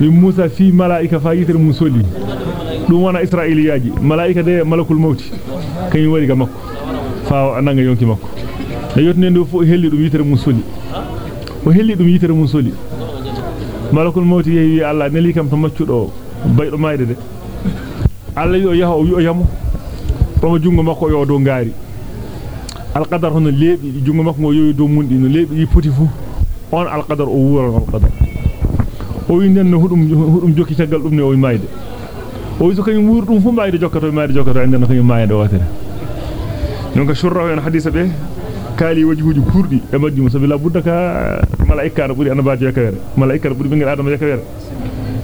موسى في ملائكة فايت المسلم دون وأنا إسرائيلي يجي ملائكة دي ملك الموت كان يوريك مكو فأنا يونك مكو ليوتني أنه فوق هل يدوم يتر المسلم وهل يدوم يتر المسلم ملك الموت يهي الله نلي كم تمشد أو بيت ما يدد على يو يهو يو يمو فما جنغ مكو يو دون غاري القدر هنا ليبي جنغ مكو يو دون مندي ليبي يبوتي فو on al qadar o o wi nen hudum hudum jokki tagal dum ne o mayde o wi so kany wur dum fu mayde jokkato mayde jokkato enden kany mayde watere donc shurra en hadisa be kali wajuji kurdi e majjum sabi la budda ka malaika na buri anabaajo yakawere malaika buri bingel adama yakawere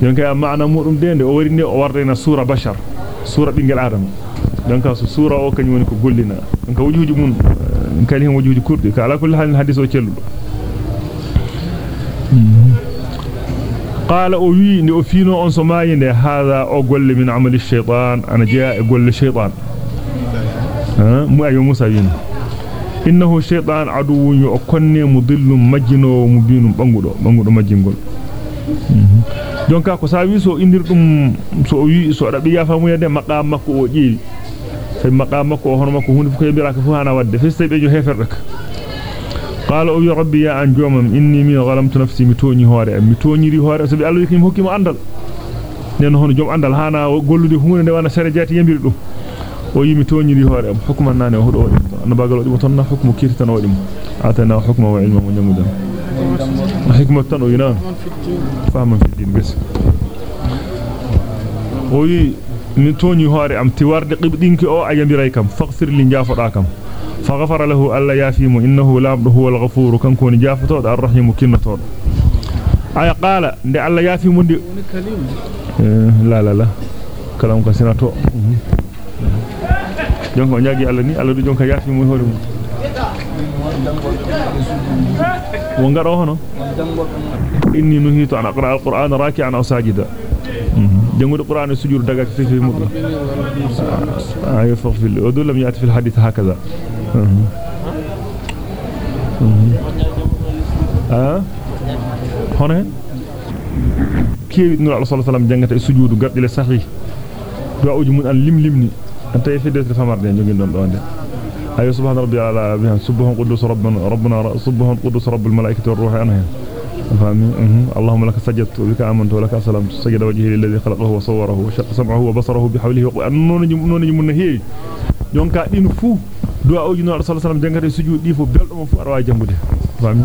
donc maana mudum dende o wari ne o wardena sura bashar sura bingel adama donc so sura o kany woni ko gollina donc wajuji mun kali hen wajuji kurdi ka ala kulli hal hadis o celludo قال أو وي ني أو فينو اون سو ماينده هذا غول من عمل الشيطان أنا جاء غول الشيطان ها مو ايو موسى bangudo majjingol jonka ko sawi so indirdum so wi so dabi yafa mu yede maqam makko o jeewi fe maqam makko hono makko hunde fu ko yebiraka fu hana wadde fe sey be jo heferde ka qala o wi rabbi ya an jomam inni min ghalamtu nafsi mi toni hoore mi toniri hoore so bi Allah yikim hokkimo andal nen hono jom andal hana gollude hunde de wana sare jati yembiri dum o yimi toniri hoore am hukman nane o hodo no bagal wadi mo tonna hukmu kirtan wadi mo atana hukma wa ilma mo nyamudan hikmat tan o yina fahman fi فغفر له الله يافيم إنه لابد هو الغفور كان كون جافتود الرحيم كنتود أي قال دي الله يافيم دي لا لا لا كلام كسيناتو جونكو نياغي الله ني الله دو جونكا يافيم هورم وانغارو هونو اني نهيت ان اقرا القران راكعا أو ساجدا جنود القران سجود دغا في في مود ايفر في الادو لم يات في الحديث هكذا ah hono kewi nura sallallahu alaihi wasallam jangata sujudu gardile sahih du'a uji mun an lim limni انت يفيد فمرده جوجين دون دون ايو سبحان ربي على بها سبحان قدوس ربنا ربنا سبحان قدوس رب الملائكه والروح أنا فاهمين اللهم لك سجدت وبك امنت ولك اسلمت سجد وجهي للذي خلقه وصوره وشق سمعه وبصره بحوله نون نون من هي jonka din fu. Du'a uji no rasul sallam jangata sujud di fu beldo fu arwa jangude fami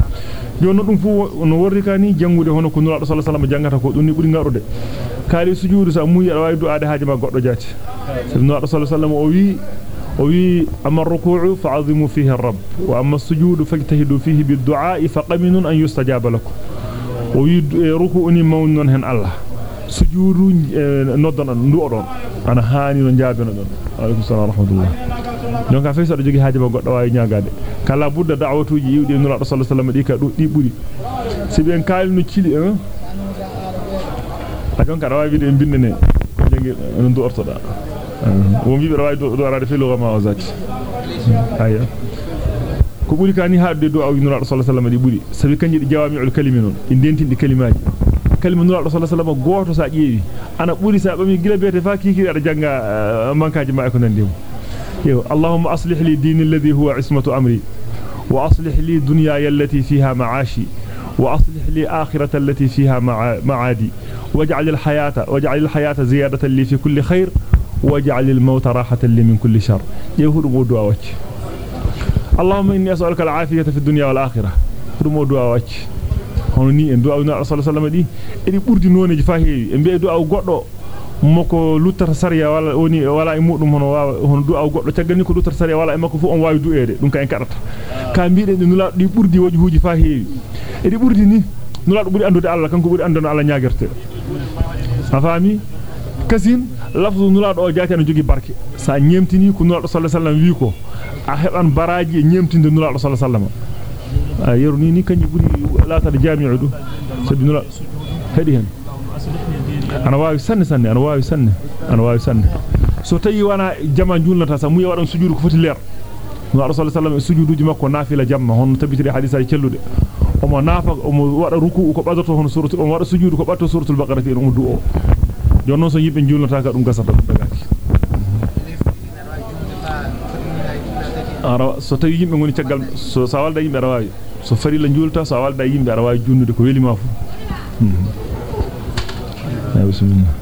jonno dum fu no worri kani jangude hono ko nura rasul sallam jangata ko dum ni buri ngarude kaali sujudu sa muyi ala waydu ade haaje ma goddo jaati sabno rasul sallam o wi o wi amma ruku'u fa'azimu fihi ar-rabb wa amma as-sujudu fajtahidu fihi bid-du'a faqaminun an yustajaba lakum o wi ruku'u ni mawnon hen Allah sujudu noddon ndu odon ana haani no jaabino don alaykum salaam wa rahmatullah donc a fayso do jogi haaje ma goddo waawi nyaagade kala budda da'watuji yiwdi nura rasul sallam di ka di buri sibi en kaali no cili hein a jonka rawa wiide binde ne ko jangi non do ortoda o wiibe rawa do do arade filo ma o zati aya ko buri kani haade do aw nura rasul sallallahu alaihi buri sabi kanji di jawami'ul kalimi non indentindi kalimaji kalima nura rasul sallallahu alaihi goto sa jeewi ana buri sa bami gila bete fa kiki ada janga mankaji ma ko nandimo اللهم أصلح لي دين الذي هو عصمة أمري وأصلح لي دنيا التي فيها معاشي وأصلح لي آخرة التي فيها مع... معادي. واجعل الحياة واجعل الحياة زيادة لي في كل خير واجعل الموت راحة لي من كل شر. يهود مودوا وجه. اللهم إني أسألك العافية في الدنيا والآخرة. مودوا وجه. هنوني إن دعونا صلى الله عليه وسلم دي إني برجنوني جفاهي إن بي دعو moko luttata sariya wala woni wala e mudum hono waawa hono du'a goddo taggani ko luttata sariya wala e makko fu on waawi du'ede dum ka en kadata ka mbiide ni nula di burdi wajhuji fa heewi edi burdi ni nula do buri andude Allah kanko buri andude Allah nyaagerte afami kasin lafzu nula do jaati an jogi barke sa nyemtini ko nula do sallallahu alaihi wasallam wi ko a heban baraji e nyemtinde nula do sallallahu alaihi wasallam a yerni ni kanji buri laata jami'u du sabi nula hedi hen ana waawi sanne sanne ana waawi sanne ana waawi sanne so tawi wana jama julnata sa mu yawadan sujudu ko foti leer no rasul sallallahu alaihi sujuduji makko nafila jamma hon tabitiri hadisa cellude omo nafa omo wada ruku ko badoto hono suratul omo wada sujudu ko batto suratul baqara fi dum du'o jonnon so yimbe julnata ka dum gasata dum dagaki ara so tawi yimbe ngoni tagal so sawalda yimbe rawawi so farila julta so walda yimbe ara wawi junnude ko welima fu bismillah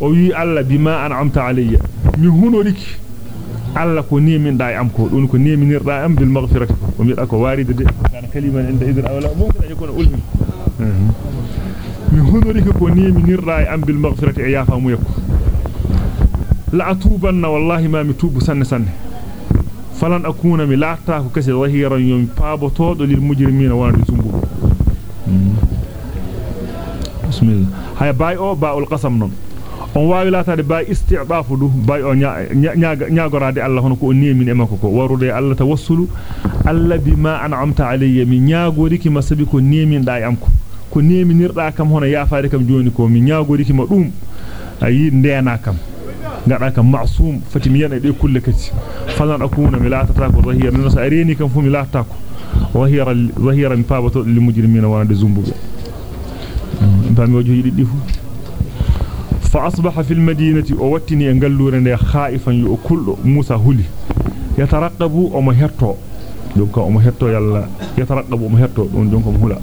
o wi alla bima an'amta alayya mi hunoriki alla ko neminda e am ko don ko neminirda am bil maghfirati o mi ko waride de kana kaliman inda idr awla mumkin an yakuna ulmi mi hunoriki ko neminirda e am bil maghfirati e yafa mu yakko la atubanna wallahi ma mi tubu sanne sanne falan akuna mi laata ko kase wahiran yum paabotodo lil mujrimina wonde o baul qasam non on waawi laataade bay isti'dafu du bay o nyaagorade Allah hono ko on nemin e makko ko warude Allah tawassulu alla bima an'amta alayya mi nyaagoriki masabi ko nemin da am ko ko neminirda kam hono yaafaade kam joni ko mi nyaagoriki ma dum ayi ndeena kam ngada kam ma'sum fati mi yana de kulle kati falan akuna mi laatata ko zahira no sa areni kam fu mi laatata ko wahira wahira mi pabato lil mujrimina wonde zumbube فأصبح في المدينة أوتني أنجلورن خائفا يأكل موسى هولي يترقب أمهرتو دونك أمهرتو يلا يترقب أمهرتو دونك مهلا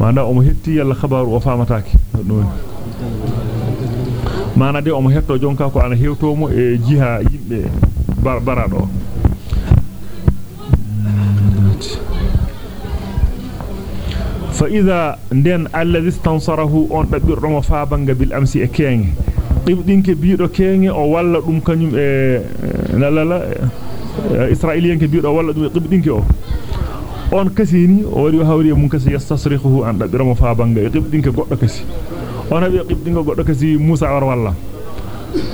معنى أمهرتي يلا خبر وفامتاك معنى دي أمهرتو جونكا كوانا هيوتومو جيها يمبي بار بارانو فإذا ندن الذي استنصره أن تبرم فابن قبل أمس أكينه قبضين كبير أكينه أو ولا دم كنيم إيه، إيه، لا لا لا إيه، إسرائيليين كبير أو ولا دم قبضين كأو أن كسيني أو ريو هوري من كسي يستصرخه أن تبرم فابن قبضين كقط كسي. أنا بقبضين كقط كسي موسى ولا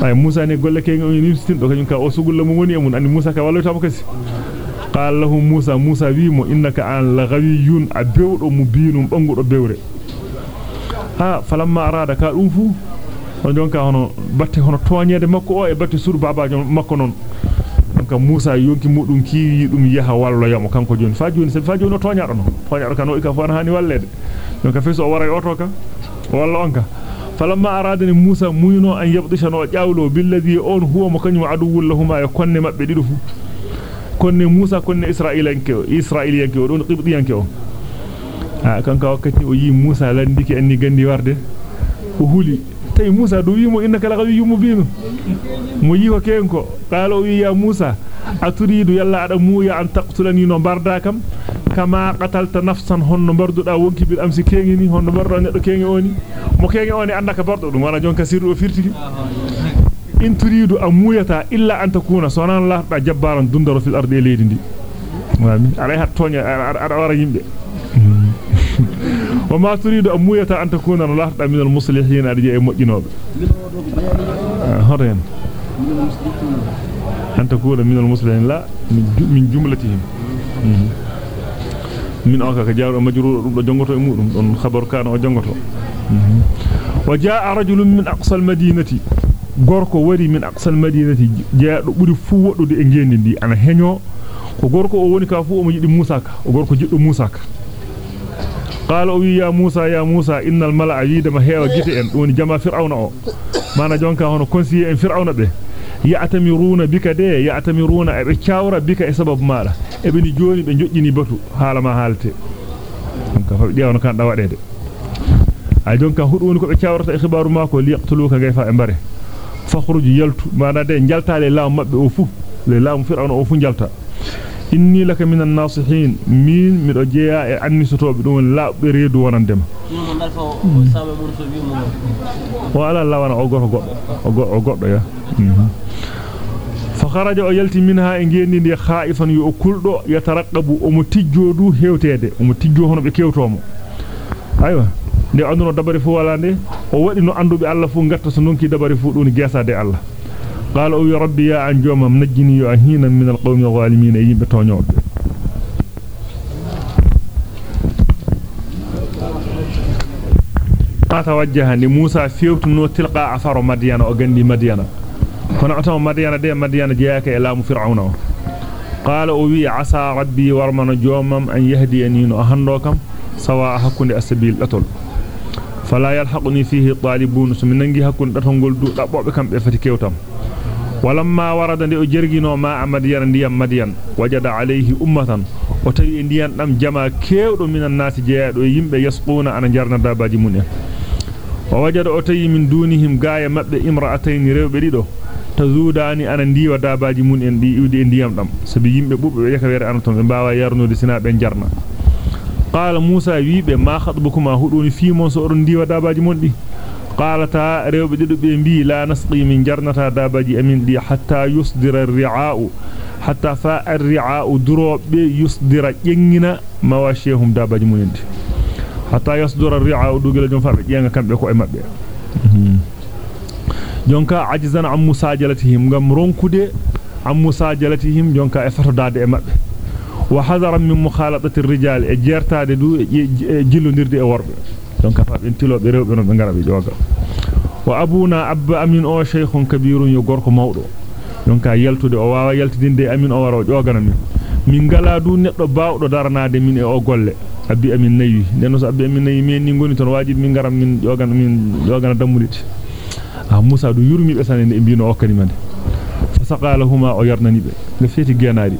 أي موسى نقول لك إنه يستند وكان يمكن أوسق ولا موني يمون أن موسى كوالو تابو كسي. قال له موسى موسى ويمو إنك أن لغوي أبيود مبين بانغو بيوري ها فلما أراد فو toñede makko o e batte sur babajo makko non donc Musa yonki mudum kiwi dum yaha wallo yamo kanko joni fa joni fa joni toñado no toñado kan o ka fon hani wallede donc feso o wara oto ka walla onka falamma aradani Musa muyno an yabdishano jawlo billadhi on huwa mo kanyum aduwul lahuma e konne mabbe dido fu don qibdiyanke o ah kanka wakkati o yi Musa landiki anni gandi warde o huli tay Musa do wimo innaka lagawi mubin mo yi ko kenko qala wi ya Musa aturidu yalla ada muya an taqtulani no barda kam kama qatalta nafsan honno barduda wonki bil amsi kengini honno bardo neddo kengi oni mo kengi oni andaka bardo dum wana jonka sirru o firtiki in turidu an muyata illa an takuna sonan lahda jabbaran dundaro fil ardi leydi ndi wami alay hat tonya ada wara yimbe wa ma turidu an muyata an takuna lahda min al muslihin arji e mojjinobe horen an takuna min al muslihin la min jumlatihim min o ka jaaru majrur dum do jongoto e mudum don khabar kana o jongoto wa jaa rajulun min aqsa al madinati gorko wari min aqsal madinati jeedo buri fu wodude e ngendi ndi ana henyo ko gorko o woni ka fu o mo yidi Musa ka o gorko jiddo Musa ka qala o ya Musa ya Musa innal mala'a yidama heewa gite en doni jama fir'auna o mana jonka hono conseiller en fir'auna be ya'tamiruna bika de ya'tamiruna e ciawra bika e sababu mala e be ni joni be jojjini batu hala ma halte donc fa diawno kan da wadede ay jonka hudu woni ko be ciawrata e khibaru mako li yaqtuluka gayfa e bare fakhruju yaltu mana de jaltaale laam mabbe o fu le laam fir'auna o fu jalta inni laka minan nasihin min mido jeya e annisotobe dum laabbe reedu wonandema wala lawana o goto goddo o goddo ya fa kharaja o yalti minha e ngendi ndi khaifan yu kuldo yataraqabu o mo tijjodu hewtede o mo tijjo hono be kewtomo aywa nde anduno dabari fu wala nde o wadi no andube Allah fu ngatta so nonki dabari fu doni gesade Allah qala o rabbi ya an jomam najjini yo ahina min alqawmi zalimin yimbe ata wajjaha ni Musa fewtuno tilqa afaro Madyana o gandi Madyana kono ataw Madyana de Madyana jeeyaka e laamu Fir'auna o قال أوي عسى ربي ورمنا جومم أن يهديني نهندوكم سواء حكون السبيل أتول فلا يلحقني فيه طالبون سمن نغي warada ndi o jergino ma amadiyan ndiyam madiyan wajada alayhi ummatan o tawi ndiyan dam jama kewdo minan nasi jeedo yimbe yasquna ana jarna dabaji mun en wa wajada o tawi min dunihim gaaya mabbe imra'atayn rewbe dido tazudani ana ndiwa dabaji mun en di iwde ndiyam dam sabi yimbe bubbe yaka were anaton be bawa yarnude sina be jarna قال موسى بيبي ما خطبكما هدوني في موسى أرون ديوة داباجي من دي قالتا ريو بجدو بيبي لا نسقي من جرنتا داباجي أمين دي حتى يصدر الرعاء حتى فاء الرعاء درو بي يصدر ينجنا مواشيهم داباجي من دي حتى يصدر الرعاء دو جل جنفر ينجا كان بيكو إما بي جنكا عجزان عم مساجلتهم غم رنكو دي عم مساجلتهم جنكا إفتر داد إما e jertade du e jillondirde e worbe jonka fa ben tilobe rewbe no be ngarabe joga wa abuna abba amin o shaykhun kabirun yo gorko mawdo jonka yaltude o wawa yaltidinde amin o waro jogana min min gala du neddo bawdo daranaade min e o golle abbi amin nayi nenno so abbi amin nayi min ni ngoni ton wajibi min garam min jogana min jogana dammulite ah Musa du yurmi be sanene e bino okkani mande fasaqalahuma o yarnani be be feti genaari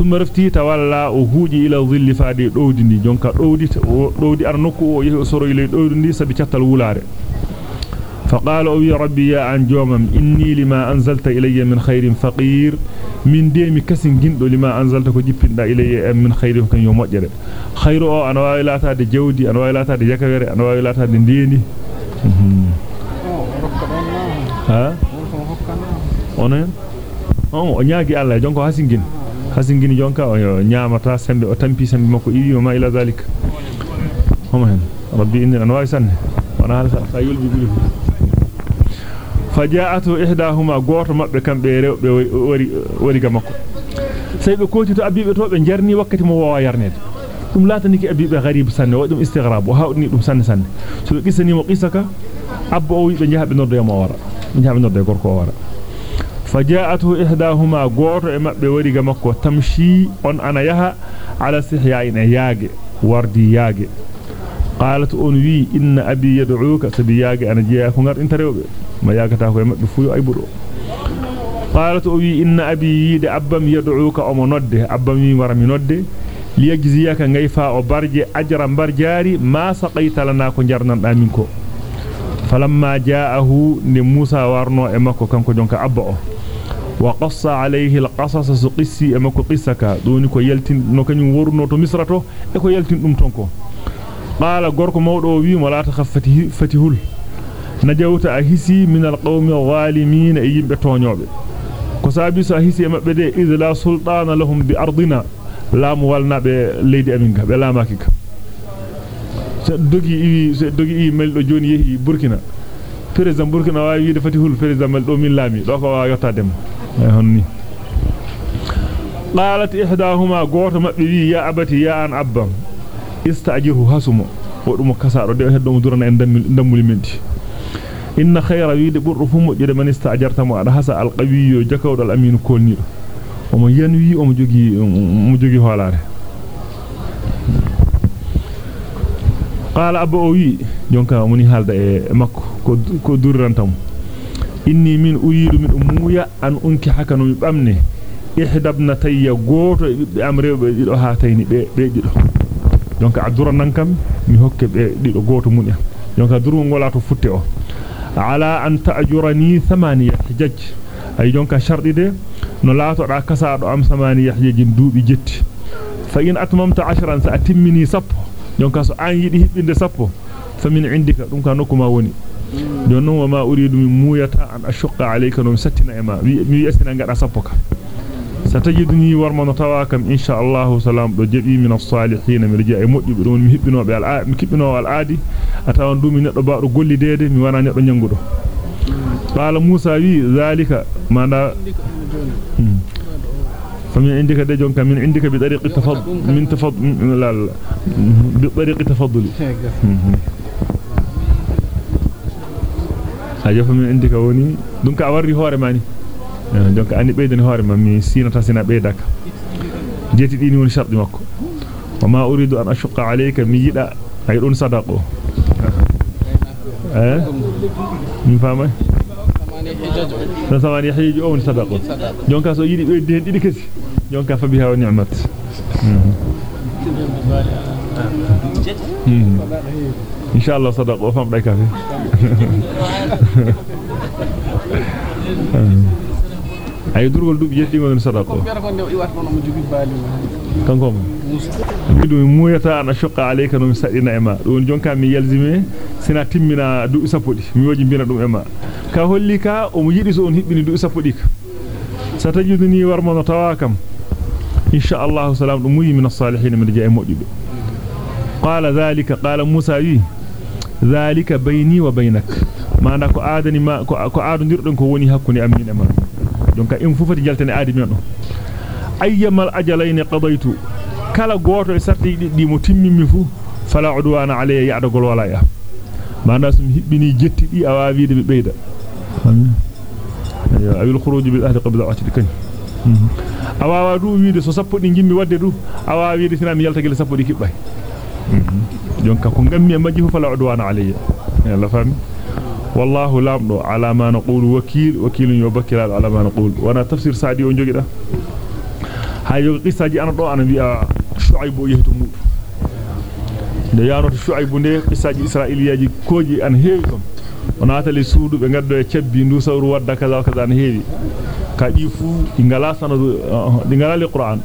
ila dhilli faadi dowdi ndi jonka dowdi dowdi ar nokku o yehi soro ile dowdi ndi sabi cattal wulaare فقال أو ربي يا أن جومم إني لما أنزلت إلي من خير فقير من ديمي كسن جندو لما أنزلت كجبين إلي من خير كان يوم أجر خير أو أنا وإلات هذا جودي أنا وإلات هذا جكبر أنا وإلات هذا ديني ha onen on o nyaagi Allah jonko hasingin hasingini jonka o nyaamata sembe o tampi sembe makko iwi ma ila zalika homo hen rabbi inni an waisan wana hal sa yulbi bulu fajaatu ihdahuma goto mabbe kambe rewbe wari wari ga makko sey be koti to abibe to be jarni wakkati mo wawa yarnede dum lataniki abibe gharib sanne o dum istighrab o hawni dum sanne sanne so be qissani mo qissaka abbo o wi be jahabe noddo mo wara nyaami nodde gorko wara e sihya'in yaage wardi yaage qalat on wi inna abi yad'uka sabi yaage ana jeya ko ngar intarewbe ma yaagata ko e mabbe fuyo ay budo qalat o wi inna abi yide abbam yad'uka o mo nodde abbam wi wara mi nodde liyajziyaka ngayfa o barje ajra barjaari ma saqaita lana ko jarnan da min ko falamma ja'ahu ni Musa warno e makko kanko jonka وقص عليه القصص سقسي أما قصك دونك يلتن نكني ورنو تمسرته إكو يلتن أمتنك قال غورك مودو وي ولا تخفته فتهول نجوت أهسي من القوم الظالمين أيب بتونيوب كسابيس أهسي أما بدي إذ لا سلطان لهم بأرضنا. لا موالنا بليدي أمينك بلا ماكيك. دوغي دوغي ملدو جون يهي بوركينا. فريزام بوركينا واي دي فتيحول فريزام لامي. دوكو وا honni. Qalat ihdahuma goto mabbe wi ya abati ya an abbam. Istajihu hasumo. Wodum kasado de heddo mo durana en dammuli menti inna khayra wiide burru fu mo jede man istajarta mo ada hasa alqawiyyo jakawdal aminu kolnido omo yanwi omo jogi mo jogi holare qala wi jonka muni halda e makko ko ko durrantam inni min uridu min umuya an unki hakano mi bamne ihdabna tayya goto e bibbe am rewbe dido ha tayni be be dido jonka adura nan kam mi hokke be dido goto mun en jonka durgo ngola to futte o ala an ta'jurani thamaniya hijaj ay jonka shardi de no laato da kasado am thamaniya hijajin duubi jetti fa in atmamta 10 sa atimmini sappo jonka so an yidi hibbinde sappo famin indika dum ka nokuma woni don non ma uridu min muyata an ashqa alayka no sattina ema mi yasina ngada sappo ka satajiduni warmano tawakam insha Allah salam do jebi min as-salihin mi rija e moddibe don mi hibbinobe al mi kibbino al aadi atawan dum mi neddo baado gollidede mi wana neddo nyangudo qala musa wi zalika manda فمن عندك ده جونك من عندك بطريق التفضل من تفضل لا لا بطريق التفضل hajo fa min indika woni dum ka warri hoore mani donc ani beydani hoore mam mi sinata sina beydaka jeti dini woni shardi makko wama uridu an ashqa alayka mi yida ay don sadaqo eh mi famay samani hiji o woni sadaqo jonka so yidi beydi hen didi kesi jonka fa biha wa ni'mat ان شاء الله صدق وفهم بك اي درغول دوب يدي غون صدقو كانكم بيدو مويتا أنا شق عليك نم سدينا اما دون جونكا مي يلزمي سينا تيمينا دو سابودي ميوجي بينا دوم اما كا هولي كا أو ميديس اون هيبيني دو سابوديك ساتجدني ورمون تواكم ان شاء الله سلام دو موي من الصالحين من جاي موديبي قال ذلك قال موسى إيه؟ Dhalika bayni wa baynak manda ko aadani ma ko aadondirdon ko woni hakkunde amin e ma donc en fufati jaltane aadi men on ayyamal ajalayn qadaytu kala goto e sarti diddi mo timmimi fu fala udwana alayya ya'dagol wala ya manda sum hibbini jetti di awa wiide be beyda ayo awil khuruj bil ahli qabla atid kan awa du wiide so sappo di jimmi wadde du awa wiide sina mi yaltagel sappo di kibbay donc ko ngammi e majji fu fala udwana alayya yalla fami والله لامدو على ما نقول وكيل وكيل يبكر على ما نقول وأنا تفسير سعدي on jogida hayo qissaji ana do ana bi'a shu'aib yehtu mudu de yaroto shu'aib ne qissaji israiliyaji koji an heewi ton onata le suudu be gaddo e cebbi ndu sawru wadda kaza kaza an heewi ka di fu di ngala sanadu di ngala li qur'an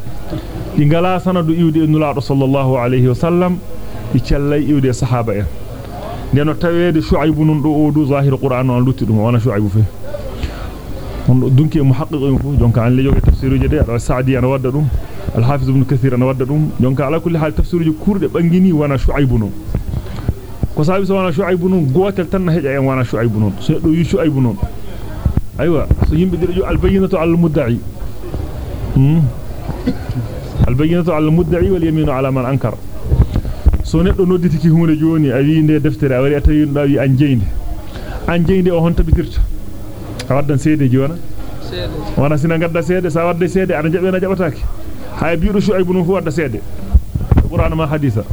di ngala sanadu iwde nulaado sallallahu alayhi wa sallam di cellay iwde sahaba en deno tawede shu'aybu non do o zahir qur'an on lutti dum wana shu'aybu fe on dunki muhaqqiqo fu jonka an le joge tafsiruji de ala sa'di ana wadda dum al hafiz ibn kathir ana wadda dum jonka ala kulli hal tafsiruji kurde bangini wana shu'aybu non ko sabi wana shu'aybu non gotel tan heja en wana shu'aybu non so do yu shu'aybu non aywa so yimbe dirjo al bayyinatu al mudda'i hmm al bayyinatu al mudda'i wal yaminu ala so neddo nodditiki hunde joni a wi nde deftere a wari a tawi nda wi an jeynde an jeynde o hon tabitirta a waddan seede jona seede wana sina gadda seede sa wadda seede ana jabena jabataake hay biido shuaybu no fu wadda seede qur'an ma haditha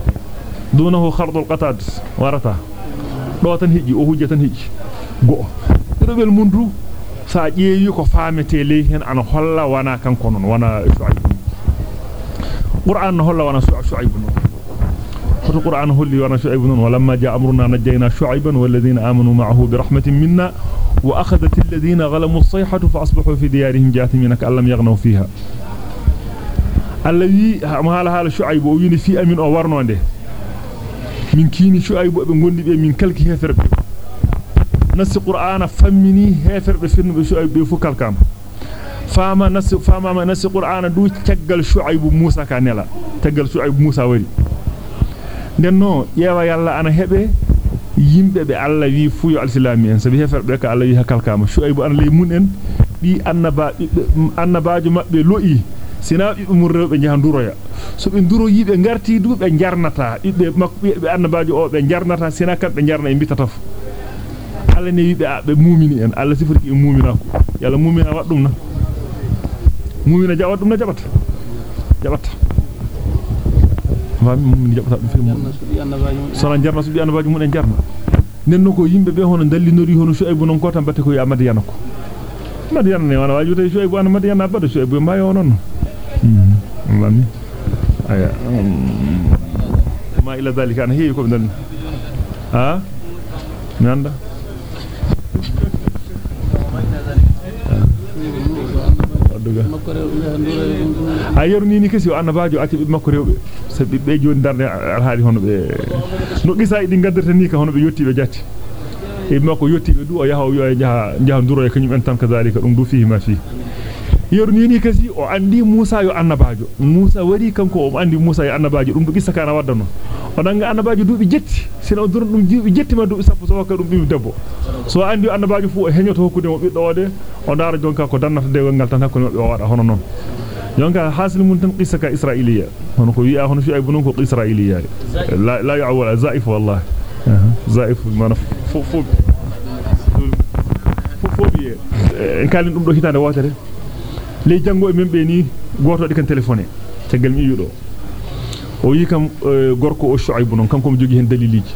dunahu khardul qatad warata do tan hijji o hujja tan hijji go dobel mundu sa jeewi ko faamete ley hen ana holla wana kanko non wana shuaybu qur'an holla wana shuaybu non فت القرآن هلي وأنا شعيب ولما جاء أمرنا نجينا شعيبا والذين آمنوا معه برحمة منا وأخذت الذين غلموا الصيحة فأصبحوا في ديارهم جاثمين كأن لم يغنوا فيها. الذي ما هذا هذا شعيب ويني في أمين أو ورنو عنده. من كيني شعيب بنقول بي من كلك هفر نسي قرآن فمني هفر بفن بشعيب بفكال كام. فاما نسي فاما ما نسي قرآن دو تجل شعيب موسى كانلا تجل شعيب موسى وري denno yewa yalla ana hebe yimbe be alla wi fuyo alislami en sabi heferbe ka alla wi hakalkama shuaybu an lay mun en bi annaba annabaaju mabbe lo'i sina be mun rewbe jahanduroya so be nduro yibe ngarti du be jarnata ibbe makbe be annabaaju o be jarnata sina kam be jarna e bitata fu alla ne yibe be mu'mini en alla sifriki e mu'mina ko yalla mu'mina waddum na mu'mina jawadum na jabata jabata jarna hmm ila dalika an heewi ko dan ha mi anda a yarni ni kesi annabaajo acci be makko rewbe sabi be joni darde alhaali hono be no gisa idi gaddarta ni ka hono be yotti be jatti e makko yotti be du o yaha o yo jaha jaha nduro e kanyum en tan kazalika dum du fihi ma fi yarni ni kesi o andi Musa yo annabaajo Musa wari kanko o andi Musa yo annabaajo dum du gisa kana wadda non o danga annabaajo duubi jetti sina o dur dum duubi jetti ma duubi sappo so wakka dum bibi debbo so andi annabaajo fu o henyoto hokkude mo biddo ode o dara jonka ko dannata dewgal ngal tan hakkunde o wada hono non jonka hasil mun tan qissa ka israiliya hono ko wi'a hono fi ay bunun ko israiliya la la ya'wal zaif wallahi zaif mana fo fo fo biye en kalin dum do hitande wotere ley jango e membe ni goto di kan téléphoné tegal mi yudo o yi kam gorko o shuaybu non kanko mo jogi hen daliliji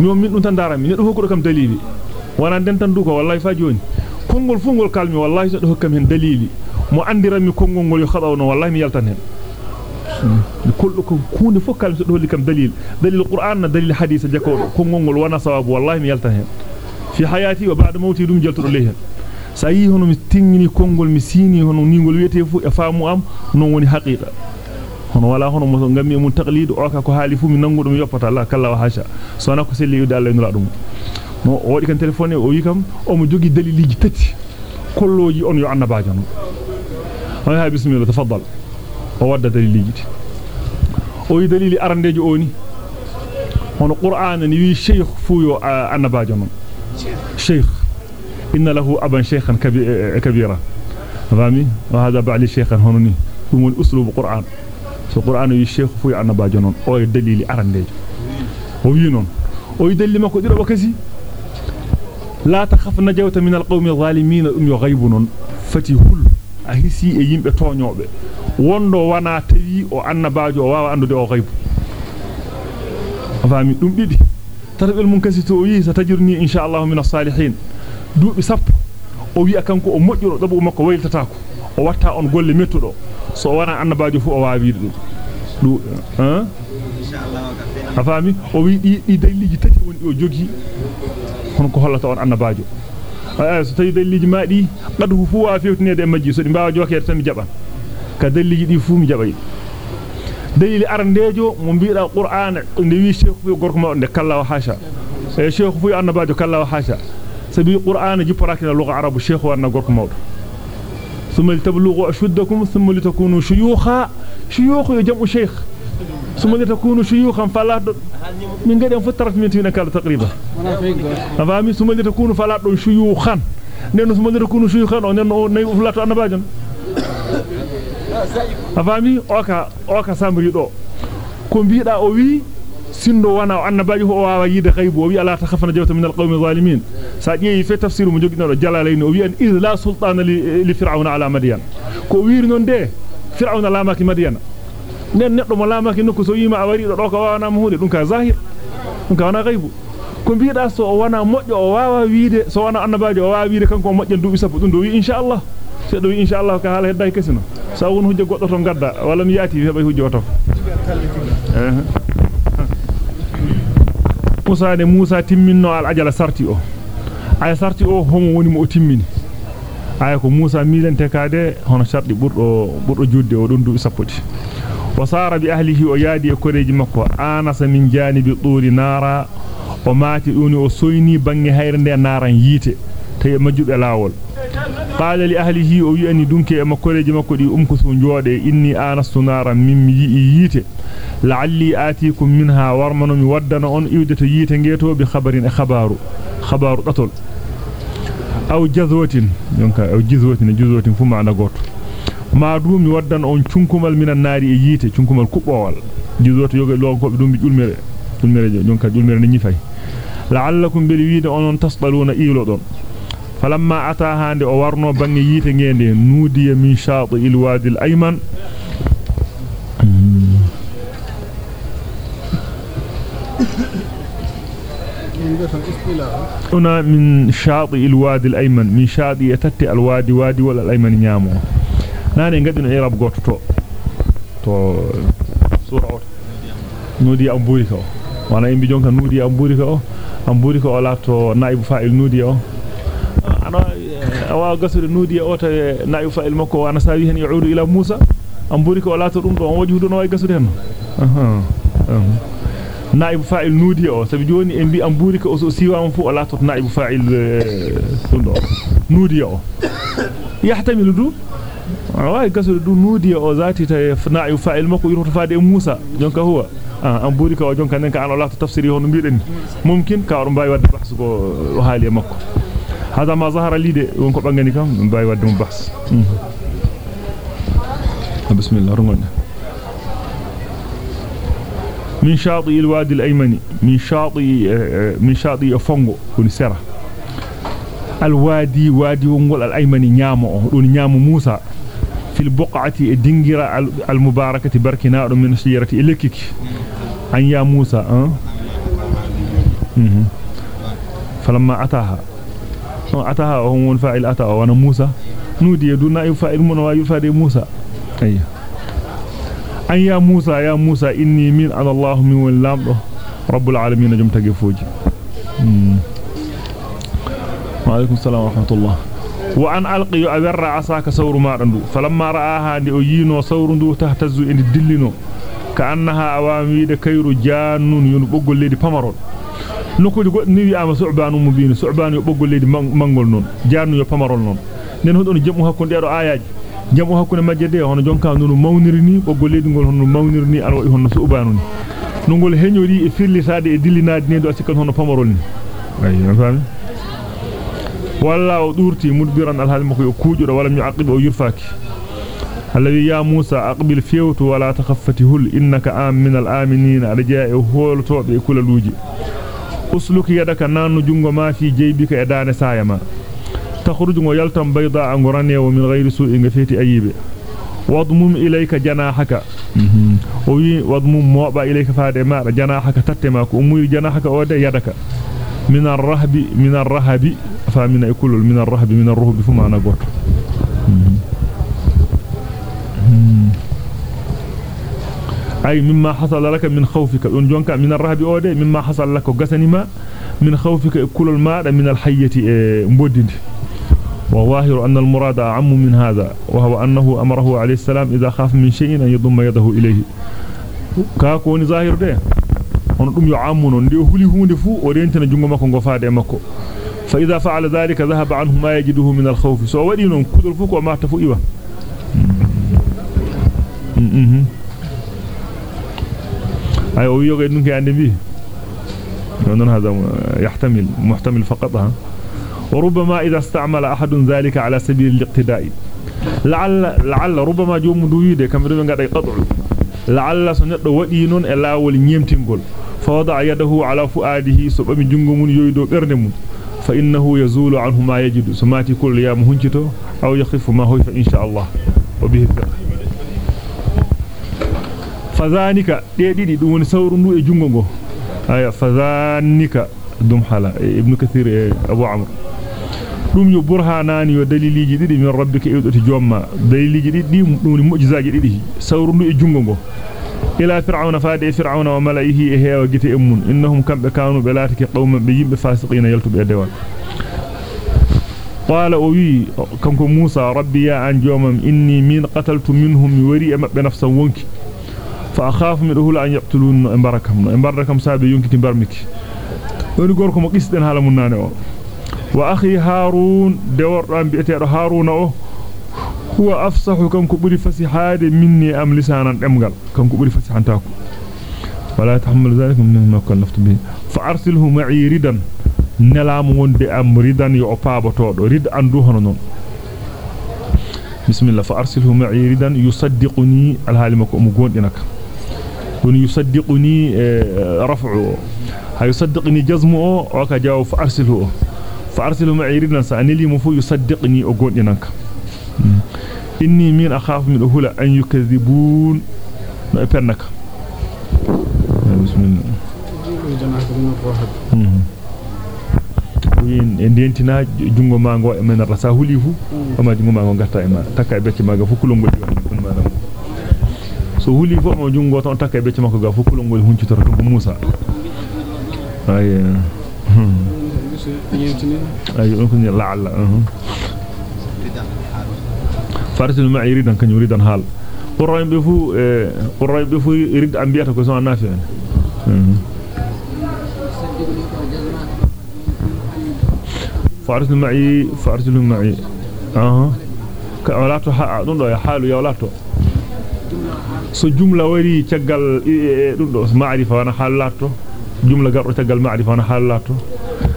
mi on min dum tan darami neddo hokkudo kam dalili wana den tan du ko wallahi fa joni kongol fu ngol kalmi wallahi to hokkam hen dalili mo andirami kongol ngol yo khadawno wallahi mi yaltan hen kullu ko kunde fo kalmi to holli kam dalil dalil qur'an dalil hadith jakodo kongol ngol wana sawabu wallahi mi yaltan hen fi hayati wa ba'da mawti dum jaltudo lehen sa yi hono mi tingini kongol mi sini hono ningol wete fu e faamu am non woni haqiqa hono wala hono mo ngammi mun taqlid o ka ko haali fu mi nangu dum yoppata la kala wa hasha sona ko selli yude Allah nura dum no o wadi kan telephone o wi kam o mo jogi daliliji tati kolloji on yo annabajo no hay hay bismillah tafaddal o wadda daliliji o wi dalili arandejo oni hono qur'an ni wi sheikh fu yo annabajo non sheikh inna lahu aban shaykhan kabira fami wa hada ba'li shaykhan hononi dum woni uslub qur'an so qur'an wi sheikh fu annabajo non o e dalili arandejo o wi non o wi dalili makko dido bakasi la takhaf najawta min alqawmi adh-dhalimin um yughaybun fati hul a hisi e yimbe toñobe wondo wana tawi o annabajo o wawa andude o ghaybu fami dum duubi sappo o wi kanko o mojjuro dabu makko wayltata ko o watta on golle mettudo so wana annabajo fu o waawi dum du hein afami o wi di di daliliji tati woni o jogi hono ko hollata on annabajo ay so tawi daliliji maadi qadu fu wa fewtinede majji so di baawa jokere tan mi jaban ka daliliji di fu mi jabay dalili arandejo mo biida qur'an nde wi sheikh fu gorko ma onde kalla wa hasha e sheikh fu annabajo kalla wa hasha qur'an jiporaki na lugha arabu sheikh wa gorko mawdo ثم لتبلغوا أشدكم ثم لتكونوا شيوخا. شيوخ يجمع شيخ. ثم لتكونوا شيوخا فلا من قد فترت من تينا كلا تقريبا. أفهمي؟ ثم لتكونوا فلا شيوخا. نحن ثم لتكونوا شيوخا ونحن نفلاتوا أنا باجن أفهمي؟ أوكا أوكا سامري دو. كم بيدا أوي sindo wana annabaji ho wawa yide khaybu wi ala takhafna jawta min alqawmi zalimin sa jeeyi fe tafsir mu jogino do jalalayn o wi an iz la sultana li, fir'auna ala madyan ko wiiri non de fir'auna lamaki madyan nen neddo mo lamaki nokku so yima a wari do ko wana mo hunde dum ka zahir dum ka wana ghaibu ko biida so wana modjo o wawa wiide so wana annabaji o wawa wiide kanko modjen dubi sappo dum do wi insha Allah se do wi insha Allah ka hala hedday kesino sa won hujja goddo to gadda wala mi yati heba hujja wato eh Musa ne Musa timminno al ajala sarti o ay sarti o homo woni mo o timmini ay ko Musa milente kade hono shardi burdo burdo judde o don dubi sappoti wa sara bi ahlihi o yaadi e koreji makko anasa min janibi turi nara o maati duni o soyni bangi hayrende naran yite tay majjube lawol qala li ahlihi o wi'ani dunke e makkoreji makko di umkusu joode inni anastu naran min yi yite la'alli atikum minha warmanu mi waddana on iwde to yite ngeto bi khabarin e khabaru khabaru datol aw jazwatin jonka aw jazwatin jazwatin fu maana goto ma du mi waddan on cunkumal minan naari e yite cunkumal kubbowal falamma ataha nde o warno bangi yite ngende nudiya min shaati il wadi al ayman هنا من شاطئ الوادي الأيمن من شاطئ يتتي الوادي وادي ولا الأيمن نيامو. ناني نغدن إيراب غوتو تو. تو سورة نودي أمبوريكا وأنا يمبي جونكا نودي أمبوريكا أمبوريكا ولا تو نائب فاعل نودي أو. أنا أوا غسر نودي أو تا نائب فاعل مكو وأنا ساوي هن يعود إلى موسى أمبوريكا ولا تو دون دون وجه دون واي غسر هن أها أها naibu fa'il nudi o sabi joni en bi am buri ko o siwama fu ala tot naibu fa'il dundo nudi o yahtamilu du way gasul du nudi o zati ta naibu fa'il mako yurto faade Musa jonka huwa am buri ko jonka nen ka an ala tafsiri hono biiden mumkin ka on bayi wadde bahsu ko haali makko hada ma zahara lide won ko bangani kam bayi wadde mo bahs bismillah rungonna من شاطئ الوادي الأيمن من شاطئ من شاطئ فونغو سرا الوادي وادي ونقول الأيمن نيامو دون نيامو موسى. في البقعة الدنجرة المباركة بركنا من شجرة إلكك. أن يا موسى أه؟ فلما أتاها أتاها وهو فاعل أتاها وأنا موسى. نودي دون أي فاعل من ويفاد موسى. أي. أن يا موسى يا موسى إني من أنا الله من ولام رب العالمين جم تجفوجي وعليكم السلام ورحمة الله. وأن ألقي أبر عصاك سور ما رندو. فلما رآها دي أيينو سور دو تهتز إن دلينو كأنها أواميد كير جانون ينبغل لدي بمرون. Nokkude goddo ni wi'ama su'banu mubin su'banu yo boggol leydi mangol non jaanu yo pamarol non nen hodo no jamu hakkunde do ayaji jamu hakkunde majje de hono jonka nonu mawniri ni boggol leydi gol hono mawniri ni an wa'i hono su'banu ni nongol heñori e firlisade e dillinaade ne do asikan hono pamarol ni ayi fami walla o durti mudbiran alhal mako yo kuujudo wala mi aqib o yurfaki الذي يا موسى أقبل فيوت ولا تخفته إنك آم من الآمنين رجاء هول توبي كل لوجي أسلك يدك نان جنغ ما في جيبك إدان سايما. تخرج ويلتم بيضاء غرانيا ومن غير سوء غفيت أيب واضمم إليك جناحك. وي واضمم موبا إليك فادي ما جناحك تتماك أمي جناحك أودي يدك. من الرهب من الرهب. فمن يقول من الرهب من الرهب فما أنا قلت أي مما حصل لك من خوفك. دون جونكا من الرهب أودي مما حصل لك. غسني ما من خوفك كل الماء من الحية مبدد. وظاهر أن المراد أعم من هذا وهو أنه أمره عليه السلام إذا خاف من شيء أن يضم يده إليه. كاكوني ظاهر ده on dum yo ammuno ndi huli hunde fu o rentina jungo makko go faade makko fa idha fa'ala dhalika dhahaba anhu ma yajiduhu min al-khawf so wadi non kudul fu ko marta fu iwa mhm ay o yoga dum ke ande bi non hada يحتمل محتمل فقط ها. وربما إذا استعمل أحد ذلك على سبيل الاقتداء. لعل لعل ربما جوم دويده كم ربما غدا قطع لعل سنده ودي نون lawol nyemtingol فوضع يده على فؤاده سبم جنغو من يويدو mun fa innahu yazulu anhu ma yajidu samati kul ya muhunjito aw yakhifu ma huwa insha Allah wa bihi fadhanika de didi dum woni sawrundu e jungo go aya fadhanika dum hala ibn kathir e abu amr dum yo burhanani yo daliliji didi min rabbika iwdoti jomma daliliji didi dum woni mu'jizaji didi sawrundu e jungo go ila fir'auna faade fir'auna wa malaihi e heewa gite emmun innahum kambe kanu be laatiki qawman be yimbe fasiqina yaltube dewal qala o wi kanko musa rabbi ya an jomam inni min qataltu minhum wari mabbe nafsan فأخاف من أهل أن يقتلون إمباركهم إمباركهم سابي ينكت إمبارمك ونقولكم قصدين هالا منانا وأخي هارون دور رأم بيأتير هارون هو أفسح كم كبري فسحاد مني أم لسانا أمغل. كم كبري فسحان تاكو. ولا يتحمل ذلك من ما كنفت به. فأرسله معي ردا. نلامون أم ردا يعفاب طول رد أن روحنا بسم الله. فأرسله معي ردا يصدقني. الهالي مكو أمغون إنك. كن يصدقني آه، آه، رفعه. هيصدقني جزمه وكجاو فأرسله. فأرسله معيرنا سأنيلي مفو يصدقني أقول ينك إني من أخاف من أهلا أن يكذبون. لا يفرنك بسم الله. en dentina djungoma ngo e men rasahulifu amadjungoma ngo gatta e ma takay becc maga fukulum bo djoni so huli fu mo jungo ton takka e becce makko ga fu kulongol huncitoro to Musa ay ay on ko ni la'alla farsil ma yiridan kan yuridan hal qur'an be fu qur'an be fu yurid ambiyata ko son nafi farsil ma'i farsil ma'i aha ka wala to ha dun do ya halu ya wala to so jumla wari tagal dun do ma'rifa wana halato jumla gardo tagal ma'rifa wana halato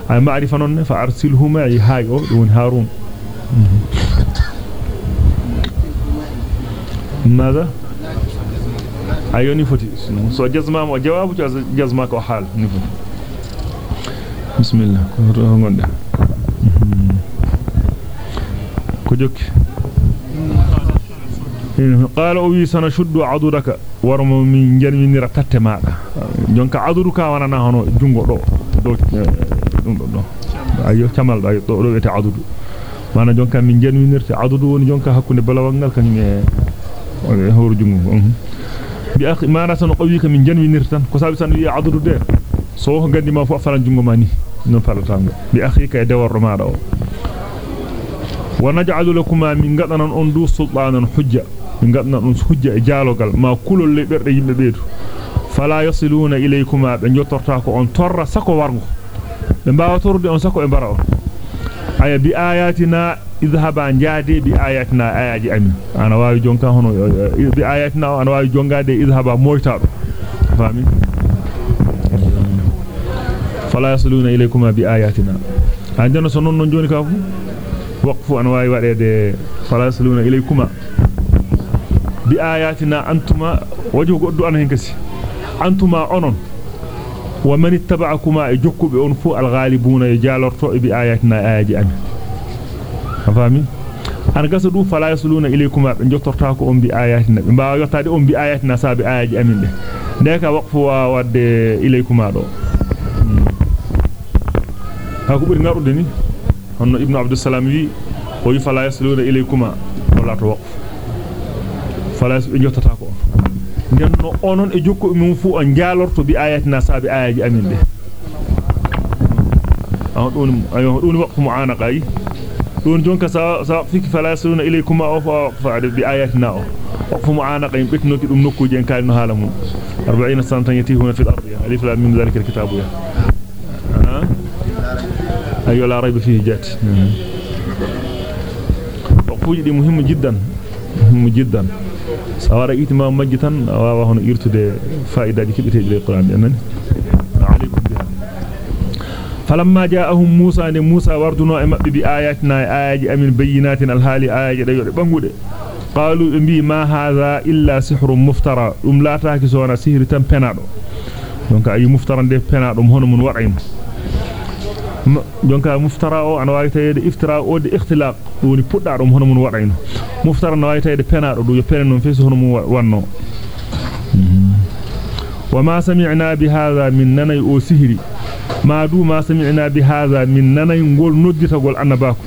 ay ma'rifa non fa arsilhu ma'i hayo dun harun ماذا ايوني فتي سو جزما مو جواب جزما كو حال نفو بسم الله غوندا ko jokki qala o wi sana shuddu adudaka warmo min jarminira tatte maada jonka aduduka wanana hono jungo do do dum do do ayo camal do do do wete adudu mana jonka min jarminirte adudu woni jonka hakkunde balawal ngal kanyum e horu jungo bi akhi mana tan qawi ka min jarminirtan ko sabi tan wi adudu de so ko gandi ma fu falan jungo mani ngadna dum hujja e jaalogal ma kulol le berde yimbe beedu fala yasiluna ilaykuma be jottorta ko on torra sako wargo be mbaawa torde on sako e bara on aya bi ayatina idhaba jaade bi ayatina ayaji amin ana waawi jonka hono bi ayatina ana waawi jongade idhaba moytaado fami fala yasiluna ilaykuma bi ayatina andana so non non joni ka fu waqfu an waawi wadede fala yasiluna ilaykuma bi ayatina antuma wajhu goddu an hen kasi antuma onon wa man ittaba'akuma e jokkube on fu al-ghalibuna e jalorto bi ayatina ayaji amin afami an gasa du fala yasluna ilaykuma be jottorta ko on bi ayatina be mbaawa yottade on bi ayatina sabi ayaji amin de deka waqfu wa wadde ilaykuma do ha ko buri ngarude ni honno ibnu abdus salam wi o wi fala yasluna ilaykuma wala to waqfu falas be jottata ko denno onon e jokko mum fu on jaalorto bi ayatina sabi ayaji amin de aw don ayo don waqtu mu'anaqa yi jonka sa sa fiki falasuna ilaykum aw fa bi ayatina o waqtu mu'anaqa yim betnoki dum nokkuje en kalino hala mun 40 sanatan yatihuna fil ardi alif lam min dhalika alkitab ya ayo la rayba fihi jat waqtuji di muhimmu jiddan muhimmu jiddan sawara itima majji tan wawa hono irtude faidaji kibiteji le qur'an en alaykum biha falamma ja'ahum musa ne musa warduno e mabbe bi ayatina ayaji amin bayyinatin alhali ayaji de yode bangude qalu bi ma hadha illa sihrun muftara dum lataaki sona sihri tan penado donc ayi muftara de penado hono mun wadaymo jonka muftara o an wawi tawede iftira o de ikhtilaq woni pudda dum hono mun wadayno muftara no wawi tawede penado du yo penen non fesu hono mun wanno وما سمعنا بهذا من نني أو سحري ما دو ما سمعنا بهذا من نني ngol nodditagol annabako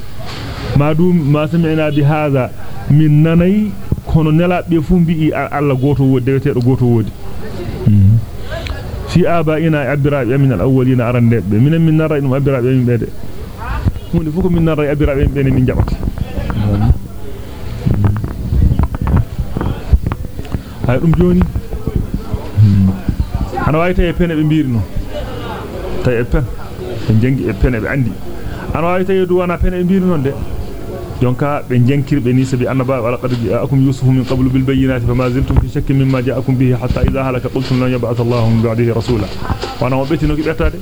ما دو ما سمعنا بهذا من نني kono nelaabe fu mbi alla goto wodi dewetedo goto wodi fi abaina abirabe min al-awwalin arandebe minen min nara dum abirabe min bede hunde fuko min nara abirabe min min jabata hay dum joni ana wawi tay pene be mbirino tay e pen be jangi e pene be andi ana wawi tay du wana pene be mbirino de jonka be jankirbe ni sabi annaba wala qad ja'akum yusuf min qablu bil bayyinati fama ziltum fi shakkin mimma ja'akum bihi hatta idha halaka qultum lan yab'ath Allahu min ba'dihi rasula wana wabetino ki betade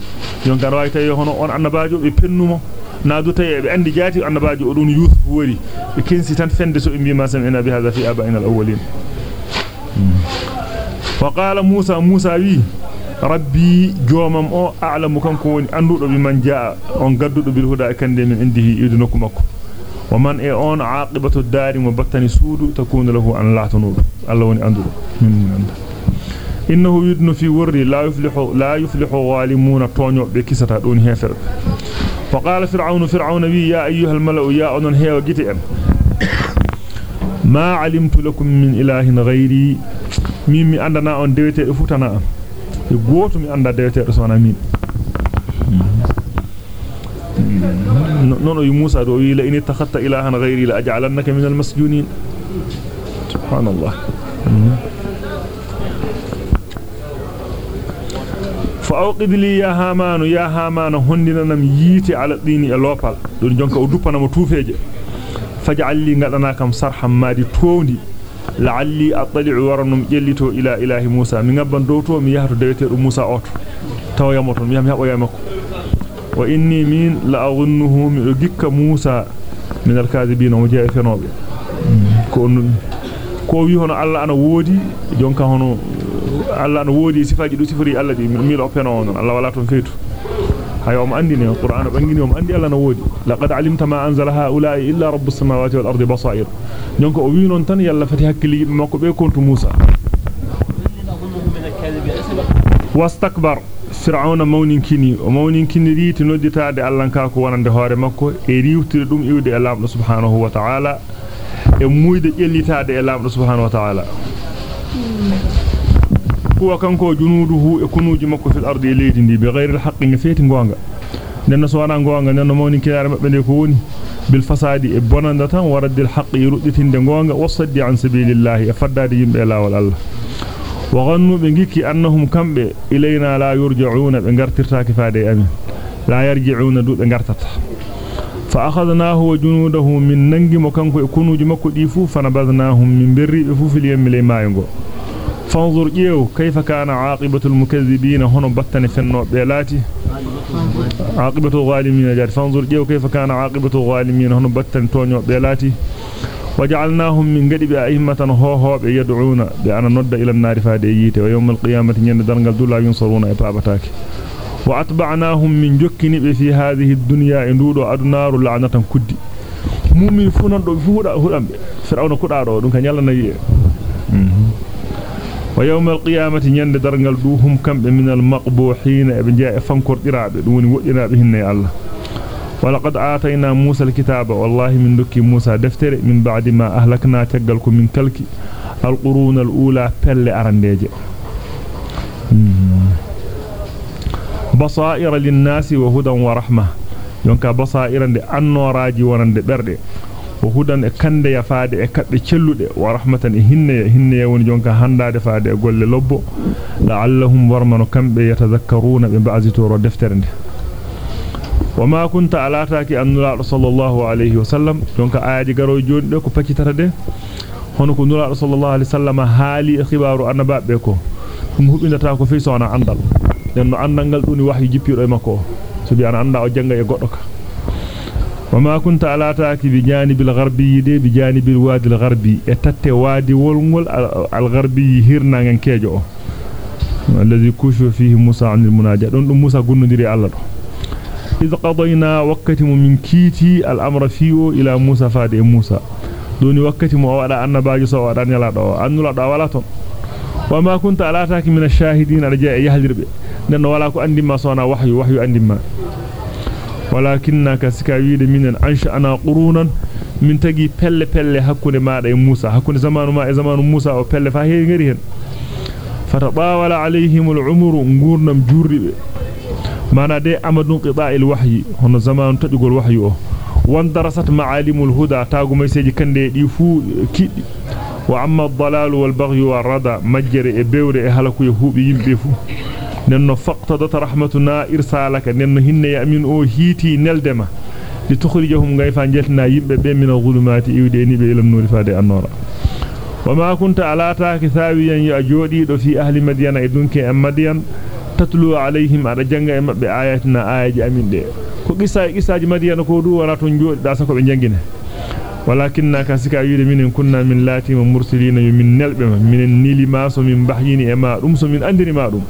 jonka ana wawi tay hono on annabajo be pennumo naadu tay be andi jati annabajo odun yusuf wori be kensi tan fende so imbi ma sam'ina bi hadha fi abaina al-awwalin وقال موسى موسى وي ربي جومم أو أعلم كانكو وني اندودو بمن جاء اون غدودو بالهدى كاندي من عنده يدنكو مكو ومن أي أون عاقبة الدار مبتني سود تكون له أن لا تنود الله وني اندودو من إنه يدن في وري لا يفلح لا يفلح ظالمون تونيو بكستا دون هيفر. فقال فرعون فرعون وي يا أيها الملأ يا أون هيو جيتي ما علمت لكم من إله غيري min mi andana on dewete futana am e goto mi anda dewete sona min non o Musa do wi la in takhatta ilahan ghayri la aj'alannaka min al-masjunin subhanallah fa awqid li ya hamanu ya hamanu hondinanam yiti ala dini e lopal don jonka o duppana mo tufeje faj'al li ngadana kam sarham madi towndi لعلي أطلع ورنم يلتو إلى إله موسى. من أبن دوتو ميهر دوتر موسى أوتو تو يمرن ميهم يأوي يمكو وإني مين لأغنه مئجك موسى من الكاذبين ومجاء في نوبي كون كو يهون الله أنا وودي جونكا هونو الله أنا وودي سفاجي دو سفري الله دي ميلا أبنا الله ولا تنفيتو هاي يوم أندي نيو القرآن بأنجي يوم أندي الله أنا وودي. لقد علمت ما أنزل هؤلاء إلا رب السماوات والأرض بصائر. Donc o wi non tan yalla fati hakkili makko be kontu musa wastakbar fir'auna mawnin kini o mawnin kini riiti nodditaade allanka ko wonande hoore makko e riwtide dum iwde e subhanahu wa ta'ala e muyde jellitaade e lamdo subhanahu wa ta'ala huwa kanko junuduhu e kunuji makko fil ardi e ndi be ghayril haqqi ngafeti gonga nenno so wana gonga nenno mawnin kinaare mabbe ne ko woni e bonanda tan waraddil haqqi yurudditinde gonga wasaddi an sabilillahi e faddade yimbe lawol Allah وغنوا بنجيكي أنهم كم إلينا لا يرجعون بنجرترتا كفادة أمين. لا يرجعون دو بنجرتت فأخذناه وجنوده من ننجي مكانكو يكونوا جمكو ديفو فنبذناهم من بري بفو في اليم لما ينغو. فانظر إيو كيف كان عاقبة المكذبين هنا بطن النوع بيلاتي؟ عاقبة الظالمين جار فانظر إيو كيف كان عاقبة الظالمين هنا بطن تونيو بيلاتي؟ وجعلناهم من قد بأئمة هو هو يدعون بأن نود إلى النار فاديته ويوم القيامة ين درنجل دولا ينصرون إبابتاك وأتبعناهم من جكن في هذه الدنيا إندود أدنار لعنة كدي. مؤمن فنان دو فودا هدام فرعون كدارو دون كان يالا نيي ويوم القيامة ين درنجل دوهم كم من المقبوحين ابن جاء فانكر دراbe dum woni wodirabe hinne Allah ولقد آتينا موسى الكتاب والله من دكي موسى دفتر من بعد ما أهلكنا تقلكم من كلك القرون الأولى بل أرنديج. بصائر للناس وهدى ورحمة. يونك بصائر أنوراجي ورند برد. وهدان كند يفاد اكد تشلود ورحمه هن هن يون جونكا هانداد فاد غول لوبو لعلهم ورمن كم يتذكرون ببعض تور دفترند وما كنت علاتك ان لا صلى الله عليه وسلم جونكا ايادي غرو جون دكو فتي تردي هونكو نولا صلى الله عليه وسلم حالي أخبار ان بابكو هم حبنتا كو في سونا اندال لأنه اندال دوني وحي جيبيرو ماكو سبي ان اندا أو جانغا اي غودوكا وما كنت على تاك بجانب الغربي دي بجانب الوادي الغربي. اتت وادي ولمول الغربي هيرنا نكيجو الذي كوش فيه موسى عن المناجاة. دون موسى غنديري الله اذا قضينا وقت من كيتي الأمر فيه إلى موسى فاد موسى. دون وقت ما ودا أن باج سو ودان يلا دو أن لا دو وما كنت على تاك من الشاهدين. رجاء يهلرب نن ولا كو اندي ما صونا وحي وحي اندي ما. ولكننا كسكاويد من أنش أنا قرونا من تجي بل بل هكون ما رأي موسى هكون زمان ما زمان موسى أو بل فهي غيري فتطاول عليهم العمر نقولنا مجرب ما نادى أمد نقطاع الوحي هنا زمان تجيق الوحي. أوه واندرست معالم الهدى تاغو ميسيجي كندي ديفو كيدي وأما الضلال والبغي والردى مجري بيوري هلكو يهوبي يمبي فو nenno hinne ya min o hiti neldema li tukhrijahum gayfa jeltina yimbe be min al-zulumati iwde ni be ilam nuri fade annora وما كنت على تاك ثاويا يا جودي دو في أهل مدين اي دونك ام مدين e ayaji amin de ko qissa qissaaji madiyana ko du wala ton jodi da sako be jangine walakinna kasika wiide minen kunna min lati mursilina min nelbe minen nili maso min bahyini e ma dum so min andiri ma dum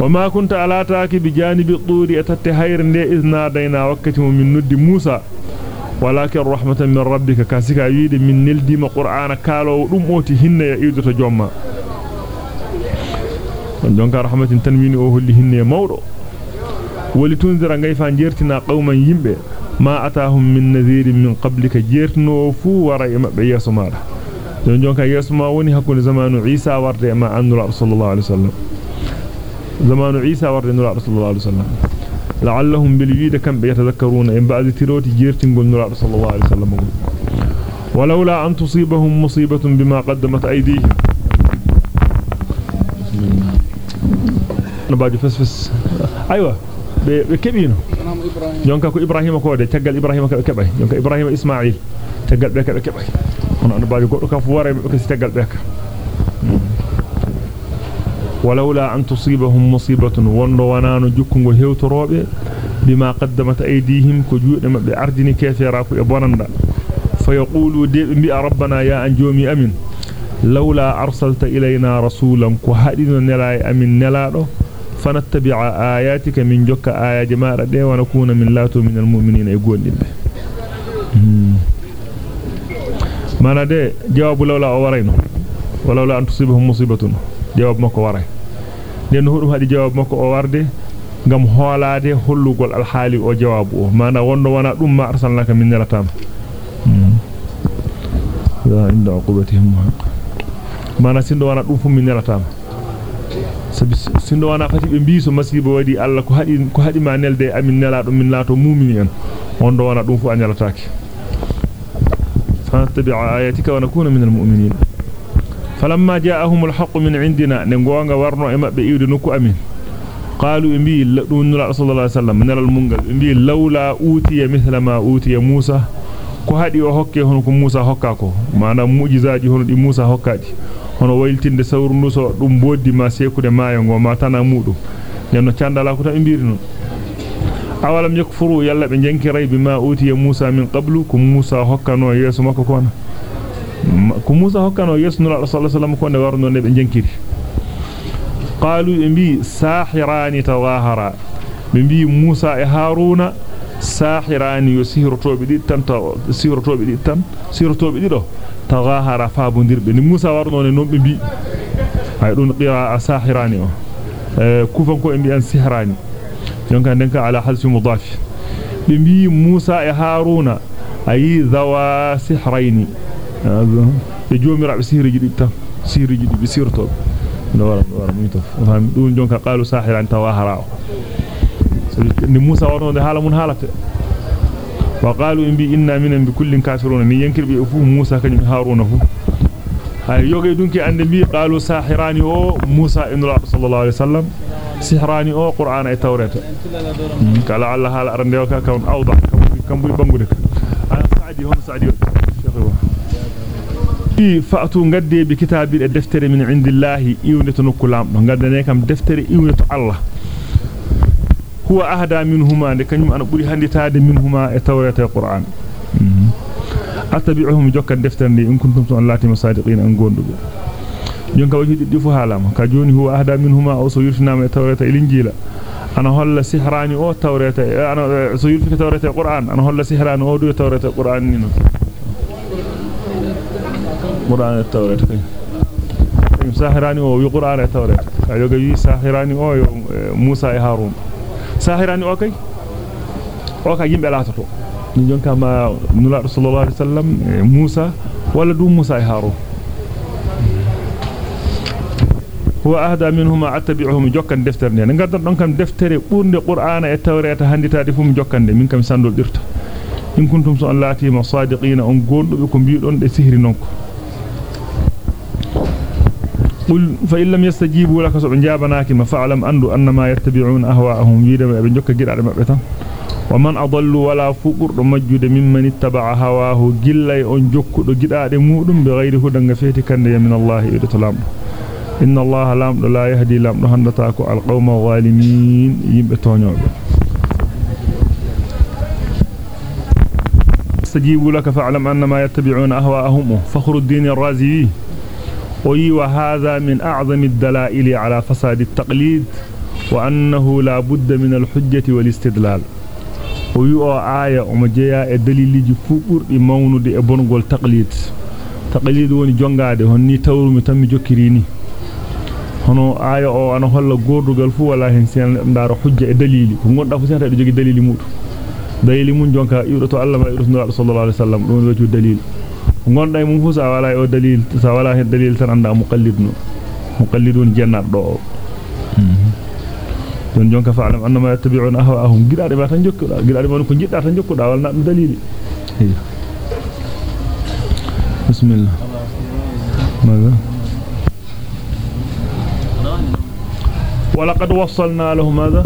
wama kunta ala taaki bi janibi turi atatte hayre de izna dayna wakkati mo min nuddi musa walakin rahmatan min rabbika kasika wiide min neldima qur'ana kalo dum oti hinne ya idoto jomma jonka rahmatin tanwini o holli hinne mawdo wali tunzira ngayfa jertina qauman yimbe ma atahum min nadhirin min qablika jertino fu wara e mabbe yeso maada don jonka yeso ma woni زمان عيسى ورن الله صلى الله عليه وسلم. لعلهم بالويد كم يتذكرون إن بعد تروت جيرتن قلن الله صلى الله عليه وسلم. ولولا أن تصيبهم مصيبة بما قدمت أيديهم. نبادي فسفس أيوة. بكبينه يونكا كو إبراهيم كو دي. تقل إبراهيم كو كبه يونكا إبراهيم إسماعيل. تقل بك بك بك نبادي كو كفوار بك تقل بك, بك, ولولا أن تصيبهم مصيبة وندو ونانو جكنغو هيوتروبه بما قدمت أيديهم كجود مبه أردني كافرا كو يبونندا فيقولوا دي ربنا يا أنجومي أمين. لولا أرسلت إلينا رسولا هادين نلاي أمين نلادو فنتبع آياتك من جك آيات ما ردي ونكون من لاتو من المؤمنين يقول نبه ما ندي جواب لولا أورين ولولا أن تصيبهم مصيبة. جواب مكو ورين لأنه هو هذا جواب مكو أورده ngam hoolaade hollugol alhaali o jawabu o mana wondo wana dum ma arsalnaka min nelatam ya inda uqubatihim mana sindo wana dum fu min nelatam sabi sindo wana fati be mbi so masibo wadi alla ko hadi ko hadi ma nelde amin nelaado min laato mu'mini en wondo wana dum fu anelataake فنتبع آياتك ونكون من المؤمنين فلما جاءهم الحق من عندنا نغوغا ورنو إما بي يودي نكو أمين. قالوا امبي لدون رسول الله صلى الله عليه وسلم نال امبي لولا أوتي مثل ما أوتي موسى كو هادي أو هوكي هون كو موسى هوكاكو. ما أنا معجزاتي هون دي موسى هوكادي هون ويلتين دي سور نوسو دوم بودي ما سيكودي ما يغو ما تانا مودو نينو تشاندالا كو تام بيرن أولم يكفروا يلا بي جنكي ريب ما أوتي موسى من قبل كو موسى هوكانو يسو مكو كونا. Ko Musa hokkano yeso nura sallallahu alaihi wasallam ko ne warno be qalu imbi sahirani tawahara bimbi Musa e Haruna sahirani yo sihrotobe di tan sihrotobe di tan sihrotobe di do tawahara fabondirbe ni Musa warno ne non be bi ay don qira sahirani o e kufan ko imbi an sihrani jonka denka ala halsi mudaf be bi Musa e Haruna ayi zawa sihraini be jomira be sihri di tan sihri di be sihrotobe no wara wara mito fami dum jonka qalu sahiran tawahara ni Musa warno de hala mun halate wa qalu in bi inna minan bi kullin kafirun ni yankirbe fu Musa kanyum Haruna fu hay yoge dunki ande bi qalu sahirani o Musa ibn sallallahu alaihi wasallam sihrani o qur'ana e tawrata kala Allah hala arande ka kan awda kam buri bangude ana saadi hon saadi fi fa'tu ngadde bi kitabi e deftere min indillahi iwnatu nukulam do ngaddane kam deftere iwnatu Allah huwa ahda minhuma de kanyum ana buri handitaade minhuma e tawrata e qur'an attabi'uhum jokkan deftere de in kuntum to allati masadiqin an gondube jonka wajidi difu halama ka joni huwa ahda minhuma aw so yurtinama e tawrata e linjila ana holla sihrani o tawrata ana so yurfika tawrata e qur'an ana holla sihrani o do tawrata e qur'an ni non قران التوراة ساهراني أو يقران التوراة ايوغي ساحراني أو موسى هارون ساهراني أوكي أوكي ييمبي لاتو ني جون كما نولا رسول الله صلى الله عليه وسلم موسى ولا دو موسى هارون هو اهدى منهما اتبعهم جوكان دفتر ني نغادن دونكام دفتري بورد قران التوراة هانديتادي فوم جوكاندي مينكام ساندول ديرتو إن كنتم سؤال لاتي مصادقين أن قولوا بكم بيئون لسهر نوكو قل فإن لم يستجيبوا لك سبع جابناك ما فعلم أندو أنما يتبعون أهواءهم. ويدا بنجوك جرع مبتا ومن أضل ولا فقر مجد ممن اتبع هواه. جلا أنجوك جرع مودم بغير هدى فيت كان من الله إذا لام إن الله لام لا يهدي لام. هندتاك القوم الظالمين. يبتونيو استجيبوا لك فاعلم أنما يتبعون أهواءهم. فخر الدين الرازي. وي وهذا من أعظم الدلائل على فساد التقليد وأنه لا بد من الحجة والاستدلال وي آية ومجيا الدليل جفور مونود إبنغول تقليد تقليد وني تامي جوكيريني hono aya o ana holla gordugal fu wala hen sen ndaro hujja e dalili ko gonda fu senta do jogi dalili mudu dalili mun jonka iwdo to Allah ma iwdo sallallahu alaihi wasallam don waju dalil gonda e mum fu sa wala o dalil sa wala hen dalil tan anda muqallidno muqallidun jannat do don jonka fa'lam annama yattabi'una ahwa'ahum gidaade ba tan jokkuda gidaade mon ko jidda tan jokkuda wala dum dalili bismillah ماذا ولقد وصلنا له ماذا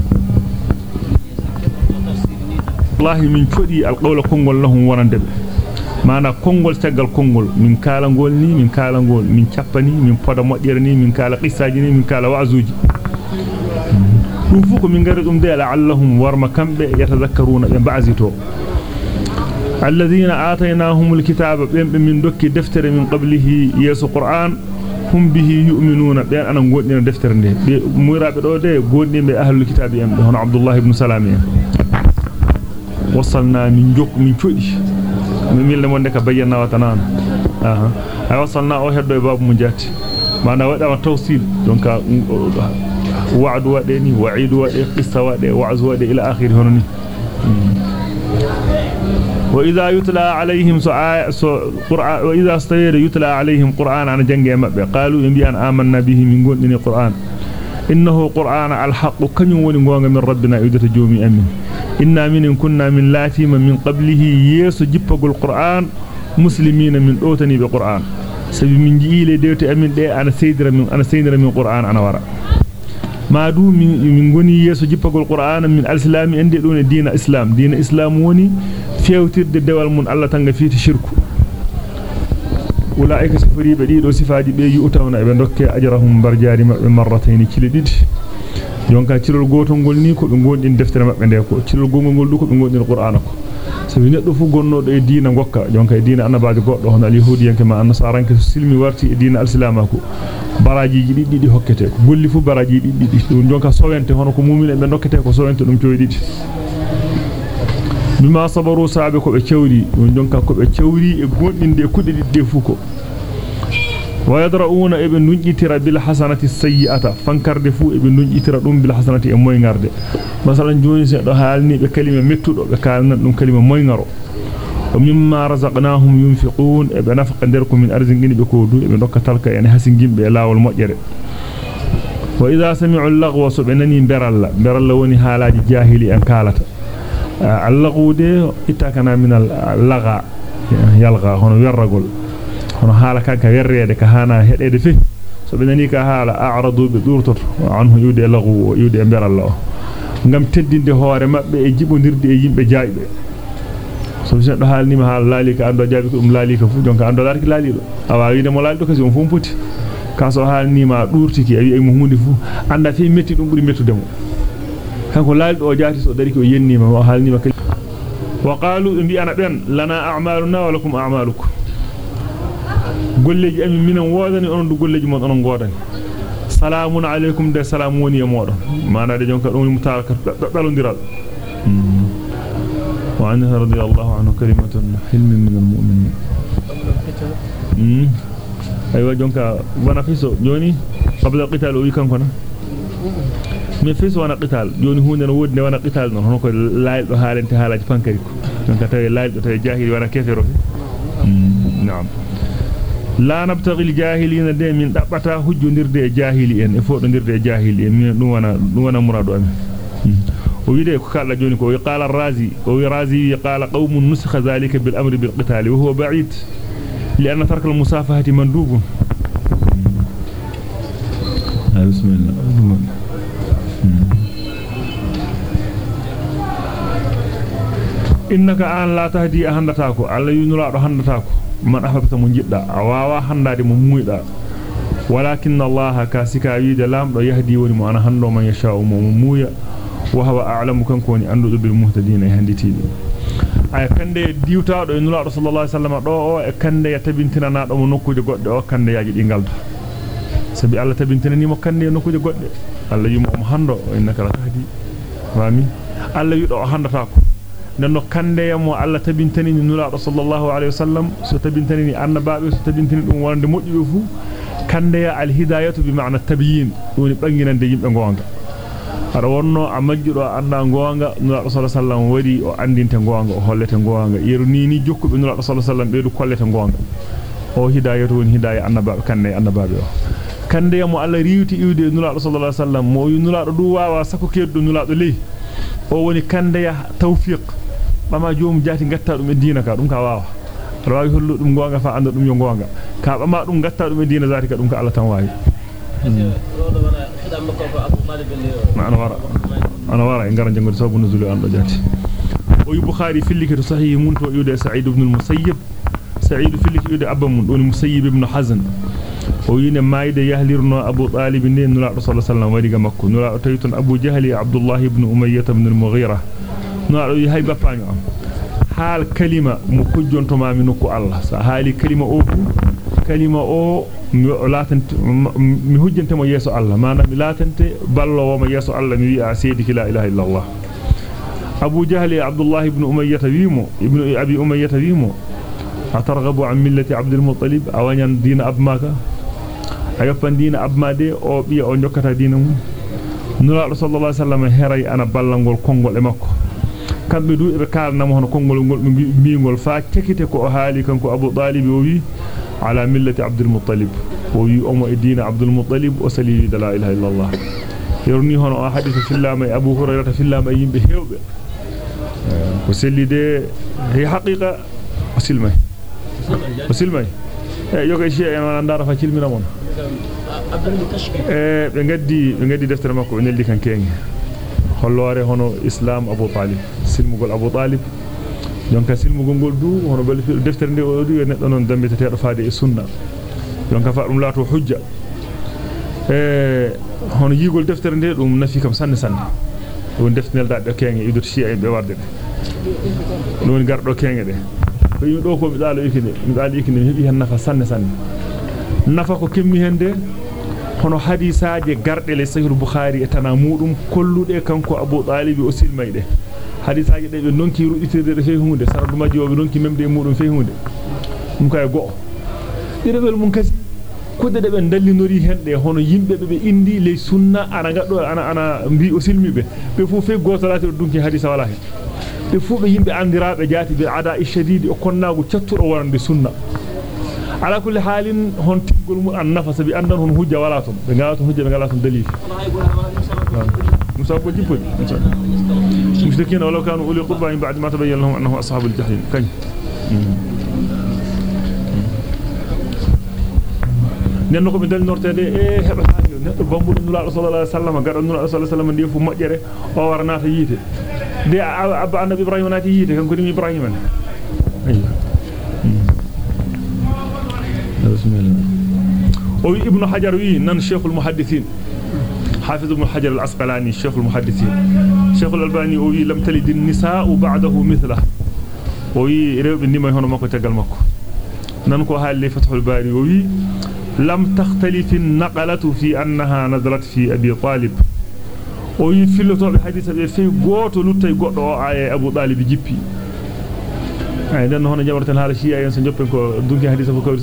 والله من فدي القول كونغول لهم ورندبه mana kongol tagal kongol min kala ngol ni min kala ngol min ciappani min poda modere ni min kala qissaaji ni min kala wa'zuji dum fu ko min gari dum de la'allahum warma kambe yatadhakkaruna be ba'zito alladhina ataynahumul kitaba bembe min dokki deftere min qablihi yesu qur'an hum bihi yu'minuna ben ana gondina deftere nde be murabe do de gondimbe ahlul kitabi en hono abdullah ibn salam en wasalna min jok min codi milne mon de ka bayyana watanan aha ay wasalna o heddo e babu mu jatti mana wada wa tawsil donc wa'du wade ni wa'idu wade qissa wade wa'z wade ila akhir hononi وإذا يتلى عليهم قرآن وإذا استير يتلى عليهم قرآن عن جنگ مبه قالوا إن بأن آمنا به من قدن قرآن إنه قرآن الحق كن غونغا من ربنا يدت جومي أمين. إنا من كنا من لاتيم من قبله يسو جيبغول القرآن مسلمين من دوتني بقرآن. سبي من جيلي ديوتي أمين دي أنا سيدر من أنا سيدر من قرآن أنا ورا ما دو من غني يسو جيبغول القرآن من الإسلام عندي دون دين إسلام. دين إسلام وني fewtirde dewal mun Allah tanga fiiti shirku ulaika sifaribe dido sifaaji be yu'tawna be dokke ajrahum barjaari mabbe marratayn cili didi jonka cilol gotol gol ni ko be gondin deftere mabbe de ko cilol gongol gol ko be gondin qur'ana ko sabi neddo fu gonnodo e diina gokka jonka e diina annabaajo goddo hono al-yahudiyanke ma annasaranke silmi warti e diina al-islamako baraji didi didi hokkete ko golli fu baraji didi dum jonka sowente hono ko mu'mine be dokkete ko sowente dum coy didi bima sabaru saabe ko be cewri don jonka ko be cewri e gondinde kudde didde fuko wa yadrauna ibn nunjitira bil hasanati sayyi'ata fankarde fu ibn nunjitira dum bil hasanati e moyngarde masalan joni se do halni be kalima mettudo be kalnan dum kalima moyngaro o mimma razaqnahum yunfiqun e be nafaqa der ko min arzingini be ko du e be dokka talka en hasingimbe e lawol mojjere wa allagude itakana min allaga yalga hono werragol hono haala kanka werrede ka hana hedede fe so be ka haala a'radu bi durtot anhu yude lagu yude beralla o ngam teddinde hoore mabbe e jibondirde e yimbe jaaybe so bi seddo haalni ma haala laali ka ando jaabi ko um laali ka fu jonka ando laari laali do awa wiide mo laali do kasi on fu kaso haalni ma durtiki ay mo hunde fu anda fi metti dum buri mettude kanko laali do jaati so dari ko yennima wa halnima kali wa qalu bi ana ben lana a'maluna wa lakum a'malukum golleji amin minan wodani onon du golleji mon onon godani salamun alaykum de salamu woni e modon mana de jonka dum mutaraka dalondiral wa anha radiyallahu anhu kalimatun hilmin min almu'minin aywa jonka wana fiso joni qabla alqital o wi na mi fis wana qital joni hunde no wodi ne wana qital non hono ko laaydo haalente haalaji pankari ko donc tawi laaydo tawi jahili wana kefero na'am la nabtaghi al-jahilina de min dabbata hujjondirde e jahili en e fodondirde e jahili en min dum wana dum wana murado amin o wide ko kala joni ko qala ar-razi o wi razi qala qaumun nusikha zalika bil amri bil qital wa huwa ba'id لأن ترك المسافهة مندوب بسم الله innaka an la tahdi handata ko alla yunura do handata ko man ahbabta mo jidda a wawa handade mo muyda walakin allah kasika wiide lamdo yahdi woni mo ana hando man yasha mo muya wa huwa a'lamu kan ko ni andu bil muhtadin e handitibe ay kande diwtaado e nulaado sallallahu alaihi wasallam do o e kande ya tabintina na do mo nokkuje godde o kande yaaji di galda sabi alla tabintina ni mo kande nokkuje godde alla yimo mo hando innaka la tahdi fami alla yudo handata ko nenno kande mo alla tabintani ni nulaado sallallahu alaihi wasallam so tabintani ni annabaabe so tabintani dum wonde mojjube fu kande ya al hidayatu bi ma'na tabyin doni banginande yimbe gonga ada wonno a majjudo anda gonga nulaado sallallahu alaihi wasallam wadi o andinte gonga o hollete gonga yeru ni ni jokkube nulaado sallallahu alaihi wasallam beedu kollete gonga o hidayatu woni hidaya annabaabe kande annabaabe o kande mo alla riwti iwde nulaado sallallahu alaihi wasallam mo nulaado du wawa sako keddo nulaado ley o woni kande ya tawfiq bama joom jaati gatta dum e diina ka dum ka waawa rawi hollu dum gonga fa anda dum yo gonga ka bama dum gatta dum e diina zati ka dum ka Allah tan waawi ana wara ana wara e ngara sabu nuzulu an do jaati o yu bukhari fillike to sahih mun to yude sa'id ibn al-musayyib sa'id fillike yude abba mun don musayyib ibn hazn o yine mayde yahlirno abu talib ne nula sallallahu alaihi wasallam wadi ga makko nula taytun abu jahli abdullah ibn umayyah ibn al-mughira bappaño am haal kalima mo kujjontoma mi nokku Allah sa haali kalima o fu kalima o mi latante mi hujjante mo yeso Allah manam mi latante ballowo mo yeso Allah mi wi'a seedi la ilaha illa Allah Abu Jahl Abdullah ibn Umayyah wimo ibn Abi Umayyah wimo atarghabu an millati Abdul Muttalib awanyan dina abmaka ayofan dina abmade o biya o nyokata dina mum nura sallallahu alaihi wasallam heray ana ballangol kongol e makko kambe du be kalnamo hono kongol ngol be biingol fa tekite ko o haali kanko Abu Talib o wi ala millati Abdul Muttalib o wi o mo e dina Abdul Muttalib o sali la ilaha illa Allah yorni hono o hadithu fillama e Abu Hurairah fillama yimbe hewbe ko sellide he haqiqa o silmay o silmay e yoga ci en andara fa cilmina mon e be gaddi be gaddi deftere makko o neldi kan kengi hollore hono islam Abu Talib silmugol Abu Talib jonka silmugol gol du hono bal deftere nde o du e neddo non dambitetedo faade e sunna jonka fa dum laato hujja e hono yigol deftere nde dum nafi kam sanne sanne dum deftere nelda do kenge idot shi'a be warde non gardo kenge de ko yimi do ko mi dalo ikine mi dalo ikine hebi hen nafa sanne sanne nafa ko kemmi hende hono hadisaaje gardele sahih bukhari e tana mudum kollude kanko abu talib o silmayde hadisaaje de be nonki ruditirde de fey hunde saradu majjo be nonki memde e mudum fey hunde dum kay go direbel mun kasi kudde de be dallinori hende hono yimbe be indi le sunna ana gaddo ana ana mbi o silmibe be fu fey gotalati dunki hadisa wala hen be fu be yimbe andiraabe jaati be ada ishadidi o konnaago cattudo warande sunna على كل حال هون تقول النفس بأنه هو جوالاتهم. بنقالاتهم هو جوالاتهم دليل. مصابوا جبل مشتكين ولو كانوا أولي قبعين بعد ما تبين لهم أنه أصحاب الجحيم. كي نينكو بيدل نورتي دي إيه، هبا حاجة نتو بامبو نولا رسول الله صلى الله عليه وسلم غار نولا رسول الله صلى الله عليه وسلم دي فو ماجري أو ورنا تا ييتي دي ابا النبي بسم الله. ابن حجر وي نن شيخ المحدثين. حافظ ابن حجر العسقلاني شيخ المحدثين. شيخ الألباني وي لم تلد النساء بعده مثله. وي ريب نيما هنا مكو تغال مكو ننكو حال فتح الباري وي لم تختلف النقلة في أنها نزلت في أبي طالب. وي فيلتو بحديث أبي في غوتو لوتاي غودو آية أبو طالب جيبي. ay den hono jabarten haala shi'a en so joppen ko dunki hadisa ko kawri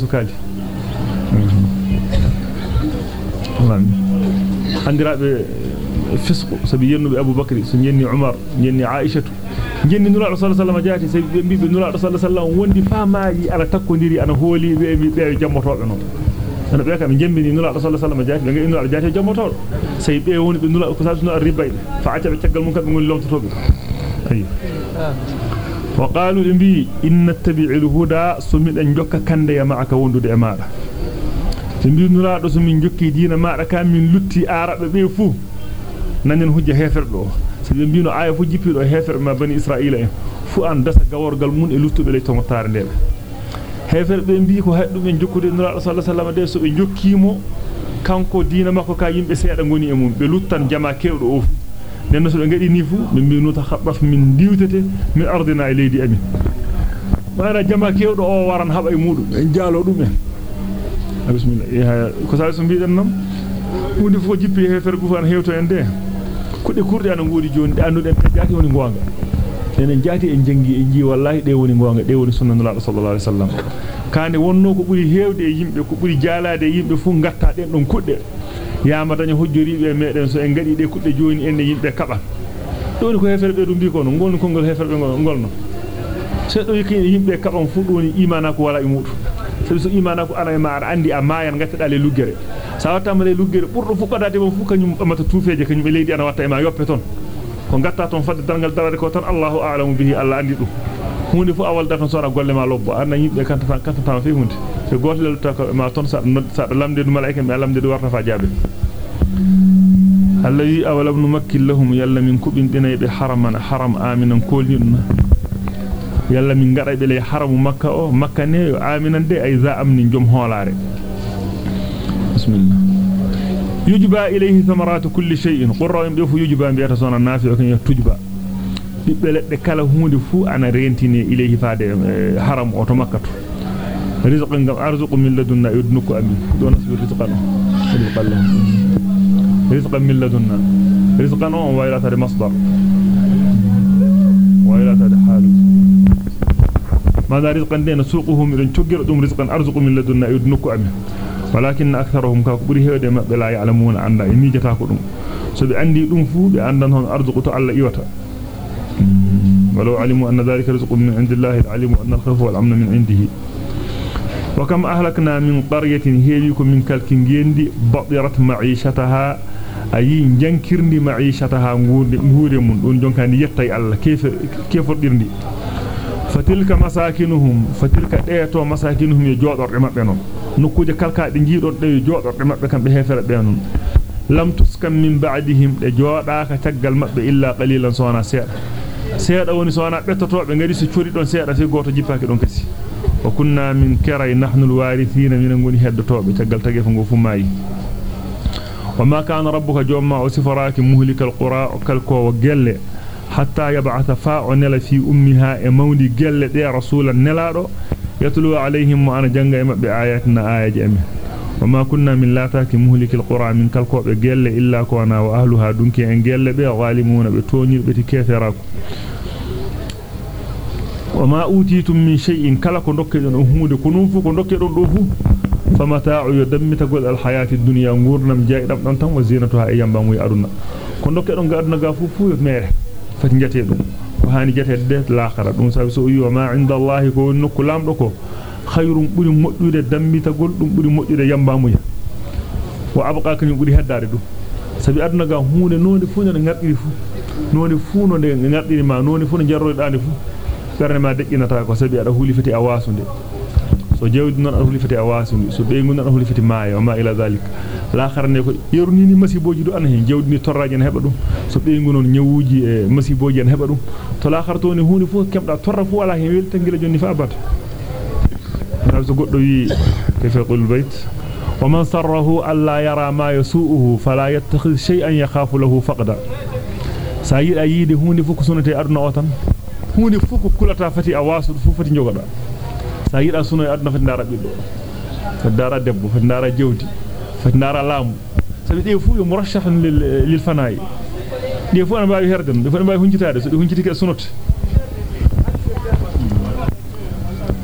sukali andirabe fisqu sabi yennube abubakar so yenni umar yenni aishatu jenni nura rasul sallallahu alaihi wasallam jaati sabi bibe nura rasul sallallahu alaihi wasallam wondi famaaji ala takkondiri ana hooli be be be jammotobe non ana be kam jembini nura rasul sallallahu alaihi wasallam jaati be ngi nura jaati jammotodo sey be woni be nura ko sabtu no ribayde fa acca be tagal mun kam ngol lomtotobe ayi وقالوا إنبي إن نتبع الهدى سمين أن جوكا كندي معك وندود إمارة إنبي نراد سمين جوكي دين معك كان من لتي آراب بيفو نانين هجة هفر له سبين بينو آية فو جيبيرو هفر ما بني إسرائيل فو أن دسا غور غلمون إلوتو بلي تمتار نيب هفر بينبي كو هدو من جوكو دي نراد صلى الله عليه وسلم دي سو جوكيمو kanko diina makko ka yimbe seeda ngoni e mum be luttan jama kewdo o nenno so be ngadi ni fu be minuta khabbaf min diwtete min ardina e leydi amin. Wara jama kewdo o waran haba e mudum en jaalo dum en. Bismillah e ko sa so biiden nam hunde fo jippi he fer gufan hewto en de kudde kurde ana ngodi joni de andu den jaati woni gonga enen jaati en jangi e ji wallahi de woni gonga de woni sunnatullah sallallahu alaihi wasallam kande wonno ko buri hewde e yimbe ko buri jaalade e yimbe fu ngatta den don kudde yaama daña hojjoribe meden so en gadi de kudde joni en yimbe kaba doni ko heferbe dum bi ko no ngolno kongol heferbe ngolno se do yiki yimbe kaban fu doni imana ko wala e mudu sabi so imana ko ana e ma andi a mayan gatta le luggere sa watta ma luggere burdo fu kadate mo fu kanyum amata tufeje kanyum e leydi ana watta e ma yoppe ton ko gatta ton fadde dangal darade ko tan Allahu a'lamu bihi Allah andi dum hunde fu awal da ton sora golle ma lobbo anna yimbe kanta kanta tan fe hunde so gotel ta ko ma ton sa sa lamde du malaika mi lamde du warta fa jabe alladhi awalam numakkil lahum yalla min kubin dinaybe haraman haram aminan kolnina yalla min ngada be le haramu makka o makka ne aminan de ay za amni jom holare bismillah yujba ilayhi thamaratu kulli shay'in qurra bi fu yujba bi ta sona nafi o kan tujba bibbe ledde kala hunde fu ana rentine ilayhi faade haram o to makka to rizqan gam arzuqu min ladunna yudnuku amin do nasbi rizqan rizqan min ladunna rizqan on waylata de masdar ماذا رزقا دين سوقهم إذن تجر دم رزقا أرزق من لدنا يدنك أمين ولكن أكثرهم كبري هذا ما بلا يعلمون أن إني جتاكم سبي عندي دم فو بأن هون أرزق تعالى إيوتا. ولو علموا أن ذلك رزق من عند الله علموا أن الخوف والأمن من عنده. وكم أهلكنا من قرية هيليكم من كالكنجيندي بطرت معيشتها. ayi jankirndi ma'ishataha nguurde nguure mun don jonkani yettay Allah kef kefordirndi masakinuhum e joodorde mabbe non nokkuje kalkaade jiidon de joodorde mabbe kambe hefere be non lam tuskam min ba'dihim de joodaaka taggal mabbe illa qalilan sona seeda seeda woni sona bettotobe ngari so cori don seeda fi goto jippaaki don kasi wa kunna min kiray nahnu alwarithina min ngoni heddotobe taggal tagge fa go fu maayi وما كان ربك جوما وسفراك مهلك القرى حتى يبعث فاء نلا في أمها مولي جل دي رسولا نلادو يتلو عليهم وأنا جنغ بآياتنا آيات أمه وما كنا من لاتاك مهلك القرى من كالكو بجل إلا كونا وأهلها دنك أن جل بي غالمون بتوني بتكاثراك وما أوتيتم من شيء كلكو نكي هود كنوفو كنوكي دون فمتاع يدمت قول الحياة الدنيا e yamba muy aduna ko dokke don ga aduna ga fu fu mere fati jate dum ko hani jate de laakhara dum sabi so yi ma inda allahi ko nokku lamdo ko khayrum buri moddude dammita gol dum buri moddude yamba muy wa abqa kany buri heddade dum sabi aduna ga hunde nonde fu ne ngardiri fu nonde fu no de ngardiri ma nonde fu no jarroydande fu berne ma deqqinata ko sabi ada huli fati awasunde so jewdi non arhuli fati awasuni so be ngun arhuli fati maayo ma ila zalik la kharne ko yeruni ni masiboji du an hen jewdi ni torraje heba dum so be ngun non nyawuji e masiboji en heba dum to la kharto ni hunde fu kemda torra fu wala hen welta ngila jonni fa abata so goddo wi kayfa qul bayt ومن سره ألا يرى ما يسوءه فلا يتخذ شيئا يخاف له فقدا سيد أيدي هوني فوق سنة أرنا وطن هوني فوق كلتا فتي أواسد فوق فتي نجوغدا sa yida suno e aduna fa ndara biddo fa ndara debbo fa baawi herden de fu an baawi huncitaade so de huncitike sunote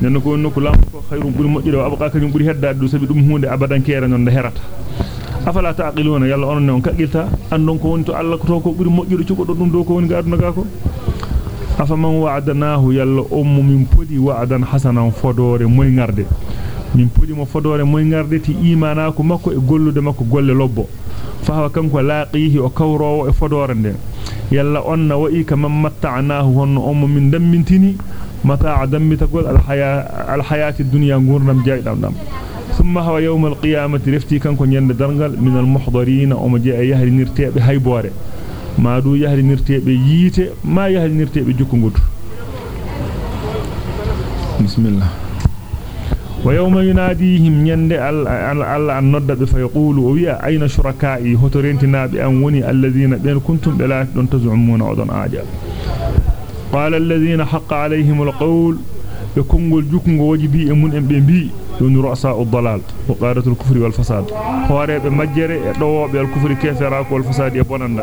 nenno ko nokku laamu ko khairum buri mojjide wa abqa kanyum buri heddaade do sabi dum hunde abadan kere non de herata afala taqiluna yalla onon non kagilta andon ko woni to Allah ko to ko buri mojjude cukodo dum do ko woni ga aduna ga ko afaman wa'adnahu yalla ummu min podi wa'adan hasanan fodore moy ngarde min podi mo fodore moy ngarde ti imana ko makko e gollude makko golle lobbo fa hawa kanko laqihi o kawrowo e fodore den yalla onna wa'i kama matta'nahu honno ummu min dammintini mata'a dammitagol al haya al hayati dunya ngurnam jaydam dam ثم هو يوم القيامة رفتي كانكو نيند درغال من المحضرين أو مجي يهري نرتيبه haybore ma du yahri nirtebe yite ma yahri nirtebe jukkungudu bismillah ويوم يناديهم يند على أن ندب فيقولوا ويا أين شركائي؟ هترينتنا بأنوني الذين بين كنتم بلاتون تزعمون عضا آجا قال الذين حق عليهم القول يكونوا جكونوا وجبي أمون ام بي دون رؤساء الضلال. وقارة الكفر والفساد. وارئب مجر دواب الكفر كيف والفساد يبونان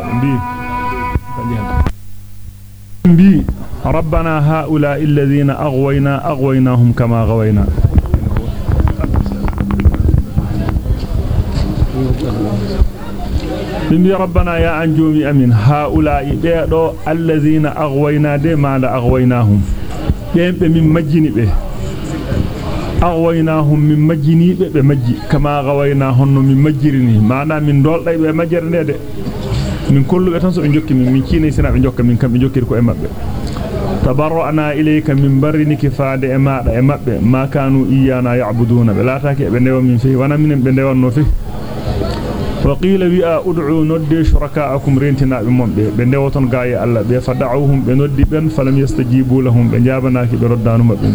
أمبي ربنا هؤلاء الذين أغوينا أغويناهم كما غوينا بمبي ربنا يا أنجومي أمين هؤلاء بيدو الذين أغوينا دي ما لا أغويناهم بيبي من مجيني به أغويناهم من مجيني به مجي كما غويناهم من مجرني معنا من دول دي مجرني دي min kollu be tan so be jokki min min ciine sina be jokka min kambe jokkir ko e mabbe tabarra'na ilayka min barriniki faade e maada e mabbe ma kanu iyana ya'buduna be lataki be ndewa min fi wana minen be ndewanno fi وقيل بي آه، ادعوا ند شركاءكم رنتنا بمم به. نوتون غاي الله به. فدعوهم بنودي بن فلم يستجيبوا لهم. بجابناكي بردانو مبن.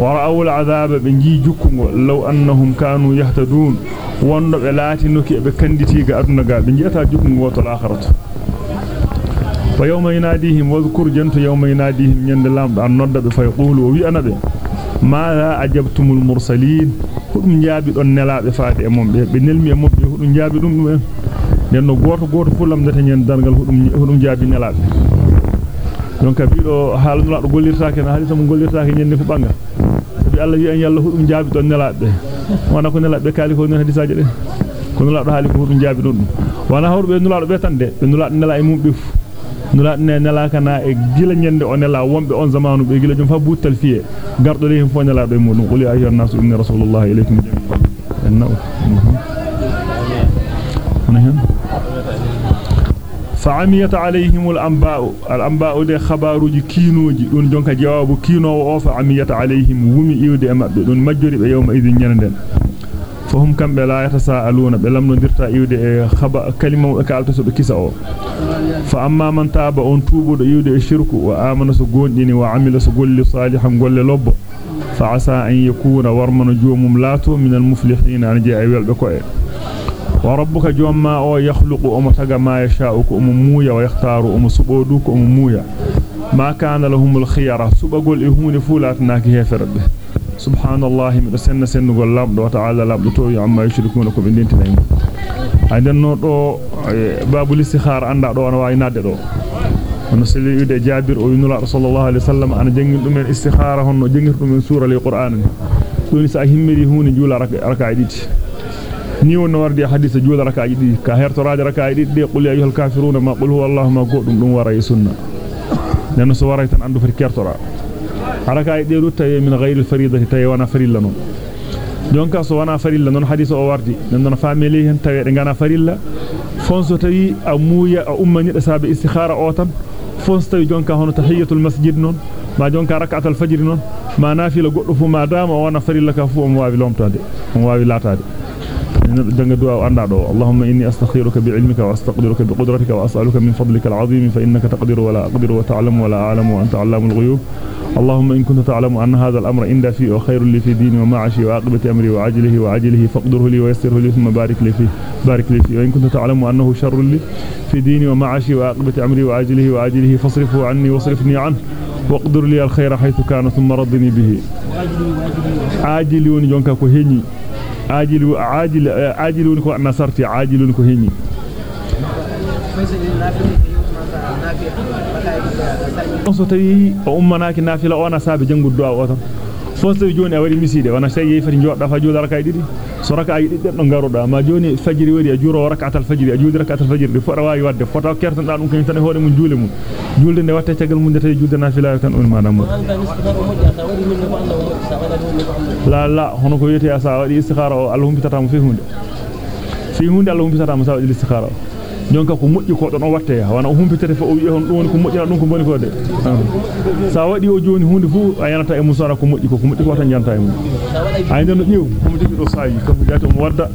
ورأوا العذاب بنجي جوكم لو أنهم كانوا يهتدون. وند بلاتي نوكي بكنديتيغا ادنا غا بنجيتا جوكم ووت الآخرة. ويوم يناديهم واذكر جنت يوم يناديهم. نند لامد أن نود بفيقول وي أنا به. ماذا أجبتم المرسلين؟ كل نجابي دون نلاب فادي امم به. بنلمي hudum jaabi don e e dum dum en nenno goto goto fu lamdata nyen dargal hudum hudum jaabi nelaabe donc biido haalno do gollirtaake na halisa mo gollirtaake nyende fu banga bi Allah wi en yalla hudum jaabi don nelaabe wana ko nelaabe kaali ko non hadisaaje de ko nulaado haali ko hudum jaabi dum wana hawrbe nulaado be tan de be nulaado nela e mum be fu nulaado ne nela kana e gila nyende o nela wombe on zamanu be gila jum fa buutal fiye gardo le fo nelaado e mudum qul ya ayyuhan nasu inna rasulullahi ilaykum jami'an فعميت عليهم الأنباء الأنباء دي خباروجي كينوجي دون جونكا جواب كينو فعميت عليهم ومي يودي مابbe دون ماجوري be yawma idin nyanden fahum kambe la yatasaaluna be lamno dirta iwde e khaba kalima kaalto so be kisa o fa amma man taaba on tubudo iwde e shirku wa amana so gondini wa amila so golli salihan golle lobbo fa وربك جوما ما أو يخلق امتغ ما يشاء كم مويا ويختار أم سبودوك أم مويا. ما كان لهم الخيار سبقول اهون فولاتناك هيف رب سبحان الله من سن سن نقول لابد وتعالى لابد توي عما يشركون كبين دين تنين عندنا نوتو باب الاستخار عندنا دو أنا واي نادي دو. أنا سيدي يدي جابر أو ينولا رسول الله عليه وسلم. أنا جنجل دومين استخارهن جنجل دومين سورة القرآن. دوني ساهمري هوني جولا ركا عديت ya ayyuhal kafiruna ma qul huwa allah ma godum dum wara e sunna nano so waray tan andu fati kertora haraka e deeru tay min ghayri faridati tay wana farilla non jonka so wana farilla non hadith o wardi nan non fameli hen tawe de ngana farilla fonso tawi a muuya a ummani da sabe istikhara o tan fonso tawi jonka hono tahiyatul masjid non ma jonka rak'atul fajr non ma nafila goddo fu ma dama wana farilla ka fu o waawi lomtade o waawi latade دنگ دعاء اللهم إني أستخيرك بعلمك وأستقدرك بقدرتك وأسألك من فضلك العظيم فإنك تقدر ولا أقدر وتعلم ولا أعلم وأنت علام الغيوب. اللهم إن كنت تعلم أن هذا الأمر عند في وخير لي في ديني ومعاشي وعاقبة أمري وعاجله وعاجله فاقدره لي ويسره لي ثم بارك لي فيه بارك لي فيه. وإن كنت تعلم أنه شر لي في ديني ومعاشي وعاقبة أمري وعاجله وعاجله فاصرفه عني واصرفني عنه. واقدر لي الخير حيث كان ثم ردني به. عاجلي كو هني عاجل عاجل عاجل كو نصرتي عاجل كو هني so tawi o ummanaaki nafila ona saabe jangu du'a o tan fo tawi joni a wari miside wana sey yeyi fati jodda fa joda rakaay didi so rakaay didi do garuda ma joni fajiri wari a juro rak'atal fajiri a jodi rak'atal fajiri de fota wawi wadde fota kertan da dum kany tan hoore mun juule mun julde ne watte tagal mun de tawi julde nafila tan on manam la la hono ko yete asa wadi istikhara o Allah humpitata mo fi hunde fi hunde Allah humpitata mo sa wadi istikhara jonka ko moƴƴi ko don o watte wana o humpitete fo o wi hon dum ko moƴƴina dum ko boni ko de sa wadi o joni hunde fu a yanata e musara ko moƴƴi ko ko moƴƴi ko tan janta e mun ay den ƴew ko mo do sayi ko jati mo wadda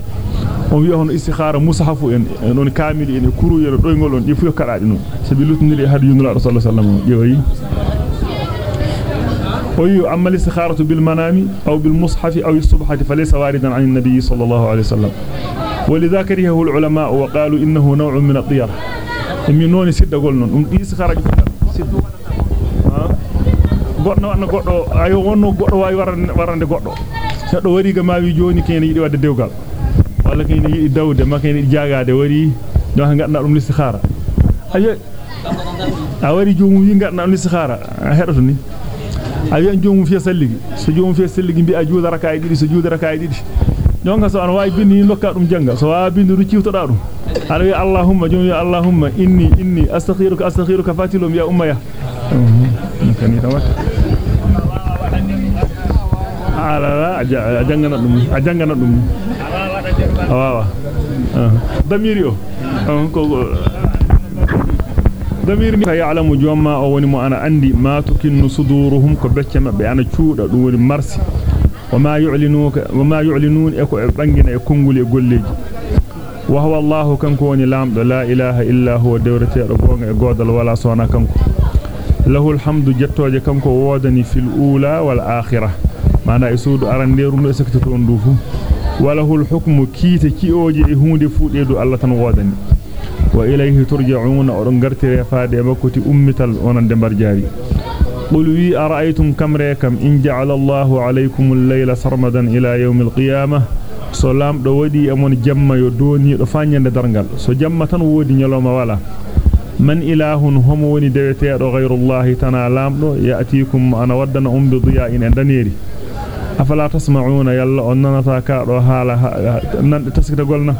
on wi hon istikhara mushafu en non kamili en kuru yero doygol on di fu kadaadi non sabi lutniri hadu rasulullah sallallahu alaihi wasallam ƴewi وي أما الاستخارة بالمنام أو بالمصحف أو الصبحة فليس واردا عن النبي صلى الله عليه وسلم ولذا كرهه العلماء وقالوا إنه نوع من الطير إمي نوني سيدة قولنا أم إيس خرج سيدة wonno goɗɗo wawi warande warande goɗɗo seddo wari ga mawi joni kene yidi wadde dewgal walla kene yidi dawde ma kene yidi jagade wari donc gadda dum listikhara ayo a wari joomu wi gadda dum listikhara hedoto ni a wi'an joomu fiya salligi so joomu fiya salligi mbi a juuda raka e didi so juuda raka e didi jonka so an wawi bindi ni lokka dum janga so waa bindi ru ciwtoda dum ala wi allahumma joomu ya allahumma inni inni astakhiruka astakhiruka fatilum ya umma ya kani tawat ala a jangana dum a jangana dum wawa damiri o ko damir ni ya'lamu jomma o woni mo ana andi ma tukinnu suduruhum ko becce mabbe ana cuuda dum woni marsi وما يعلنوك وما يعلنون بانغينا كونغولي غوليجي وهو الله كنكون لام لا إله إلا هو دورتي ربون غودل ولا سونا كنكو. له الحمد جتوجي كنكو وودني في الأولى والآخرة. ما أنا يسود ارنديرو سكتتون دوفو وله الحكم كيتي كيوجي هوندي فوديدو الله تن وودني. وإليه ترجعون اورن غرتي رفاده مكوتي أمتال اونن دمبر جاري قل وي أرأيتم كم ريكم إن جعل الله عليكم الليل سرمدا إلى يوم القيامة so lamdo wadi amon jamma yo doni do fanyande dargal so jamma tan wodi nyaloma wala man ilahun homo woni deweteedo ghayrullahi tana lamdo yatikum ana waddana um bi diya'in daneri afala tasma'una yalla on nanata ka do hala nan taskita golna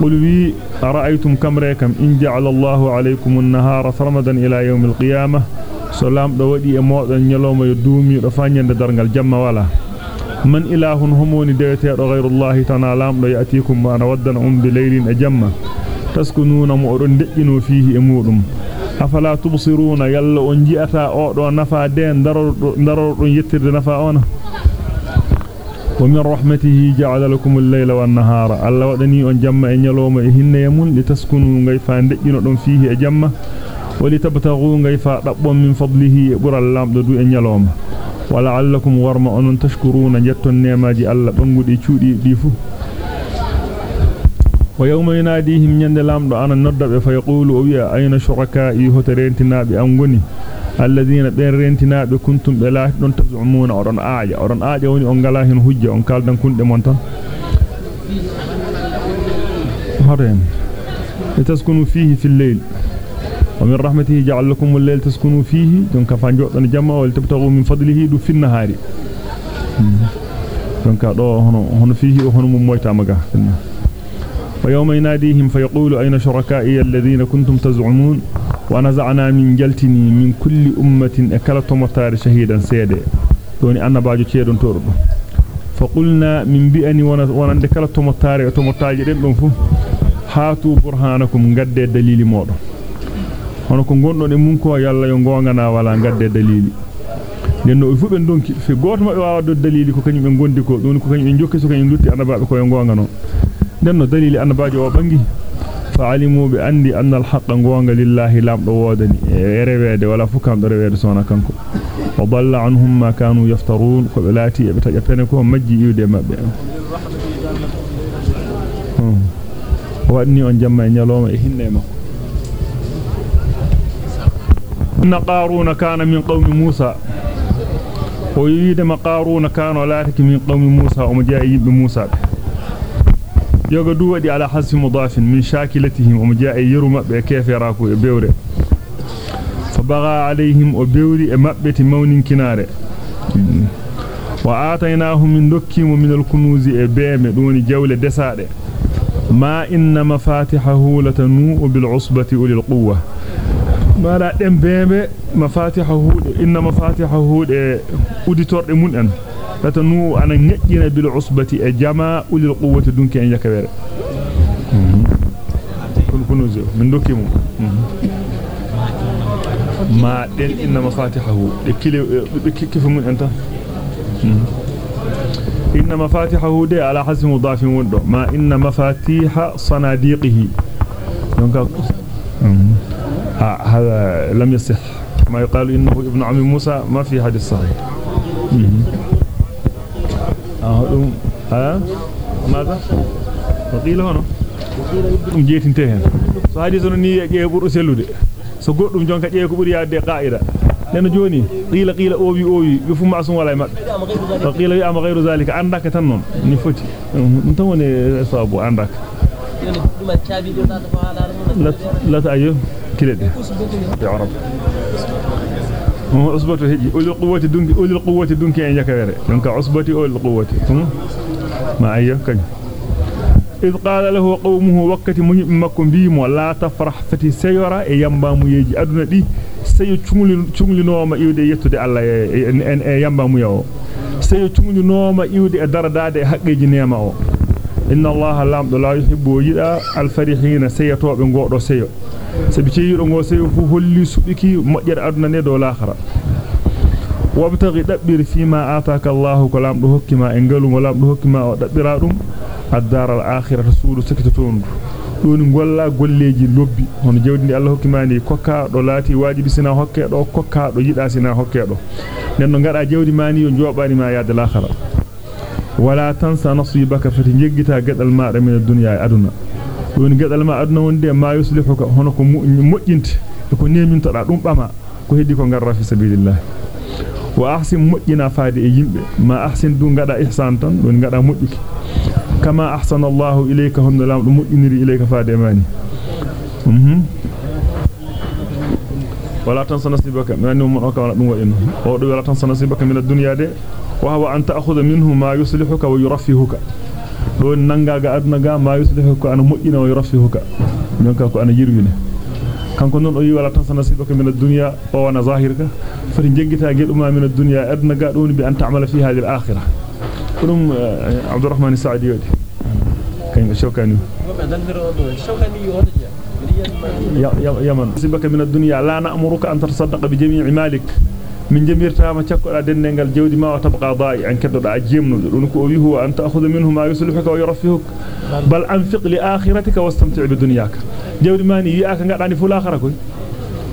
qul wi ara'aytum kam rakam in ja'ala Allahu alaykum an-nahara sarmadan ila yawm al-qiyamah so lamdo wadi e modon nyaloma yo duumi do fanyande dargal jamma wala man ilahun homoni deweteedo ghayrullahi tana lamdo yatikum ana waddana um bi laylin e jamma taskununa mo odon dejjino fihi e mudum afala tubsiruna yalla on jiata o do nafa de ndaro ndaro don yettirde nafa ona wa min rahmatihi ja'ala lakum al-layla wan-nahara alla wadani on jamma e nyaloma e hinne yamun litaskunu ngay fa dejjino fa dabbon min fadlihi e bural lamdo du e nyaloma ولعلكم ورما أن تشكرون جتون نعماجي الله بنغودي تشودي دي فو. ويوم يناديهم يند لامدو أنا ندب فيقول أويا أين شركائي؟ هترينتنا بأنغني الذين بيرنتنا بكنتم بلا دون تزعمون. أورن آجا أورن آجا وني أنغلاهن هجة. أنكال دان كنت مونتان هرين لتسكنوا فيه في الليل. ومن رحمته جعل لكم الليل تسكنوا فيه. دونك فانجودن جما ولتبتغوا من فضله دو في النهار. دونك دو هنا هنا فيه وهنا مويتا مغا ويوم يناديهم فيقول أين شركائي الذين كنتم تزعمون؟ ونزعنا من جلتني من كل أمة أكلت مطار شهيدا سيدا دوني أنا باجو تيدون تورب فقلنا من ونندكلت مطار وتمطار جدن هاتوا برهانكم قد دليل موضوع hono ko gondon e mun ko yalla yo ngongana wala gadde dalili nenno e fube donki fe goto mabbe wawa do dalili ko kanyum be gondi ko don ko kanyum be jokki so kanyum lutti annababe ko yo ngongano nenno dalili annabaajo o bangi fa'alimu bi andi anna al-haqqa ngonga lillahi lamdo wodani e rewede wala fukam do rewede sona kanko wa dalla anhum ma kanu yaftarun ko belati e be taja pene إن قارون كان من قوم موسى. ويريد ما قارون كان لاتك من قوم موسى ومجاء بموسى. يوغا دودي على حسب مضاف من شاكلتهم ومجاء يرم بكيف يراكو بيوري. فبغى عليهم وبيوري مبت مون كناره وآتيناهم من دكيم من الكنوز بيم دون جولة دساده ما إن مفاتحه لتنوء بالعصبة أولي القوة. Mala dem bebe mafatiha huude inna mafatiha huude uditorde mun en tata nu ana ngejjina bil usbati e jama ulil quwwati dunki en yakawere kun kunuzo min dokki mum ma den inna mafatihahu de kile kifu mun enta inna mafatihahu de ala hasbi mudafin wondo ma inna mafatiha sanadiqihi donc آه، هذا لم يصح. ما يقال إنه ابن عم موسى ما في هذا الصحيح أهلهم آه، ها؟ ماذا؟ وقيل هنا وقيل جيت انتهينا. صحيح زنو نية جيبور أسلو دي. سقوطهم جون كتير كبير يا دي قائرة. لأنه جوني. قيل قيل أوبي أوبي. يفهم معصوم ولا يمت وقيل يا غير ذلك. عندك تنون. نفوتي انتوني صابو عندك. لا تأيو ma إذ قال له قومه وقت مكم بيم ولا تفرح فتي سيرا يمبا مويجي أدنى دي. سيو تشملي تشملي نوما يودي يتودي على ين ين يمبا مياو. سيو تشملي نوما يودي أدردادة حقيقي نيماو. Inna allaha lamdo la yuhibbu yida al farihina sayatobe godo seyo sabi ceyido go seyo fu holli subiki mojjere aduna ne do l'akhira wabtaghi dabbir fima ataka allah ko lamdo hokkima e ngalum lamdo hokkima o dabbira dum ad-dar al-akhirah rasulu sakatun doni golla golleji lobbi hono jawdi allah hokkima ni kokka do lati wajibi sina hokke do kokka do yida sina hokke do nenno ngada jawdi mani yo jobani ma yaade l'akhira doni gadal ma aduna wonde ma yuslihuka hono ko mojjinte ko nemintoda dum bama ko heddi ko garra fi sabilillah wa ahsin mujjina faade e yimbe ma ahsin du ngada ihsan tan don ngada mujjuki kama ahsana Allah ilayka hondo lam dum mujjiniri ilayka faade mani mhm wala tansa nasibaka min annu mon ka wala dum wadin o do wala tansa nasibaka min ad-dunya de وهو أن تأخذ منه ما يصلحك ويرفهك. هو ننغاغا ادنغا ما يصلحك ان مؤين ويرفهك. نكاكو أنا يروينه كان نون أو يولا تاسنا سيبك من الدنيا أو أنا ظاهرك. فري نجيتا غيدوما من الدنيا ادنغا دون بأن تعمل في هذه الآخرة. كلهم آه، عبد الرحمن السعدي يودي. كان شوكاني يا يا يمن سيبك من الدنيا. لا نأمرك أن تتصدق بجميع مالك. Da'i an keddoda jemnudo dun ko wi huwa an ta'khudha minhu ma yuslihuka wa yurafihuka bal anfiq li akhiratika wastamti' bi dunyaka jawdi mani wi'aka ngadani fu l'akhira koy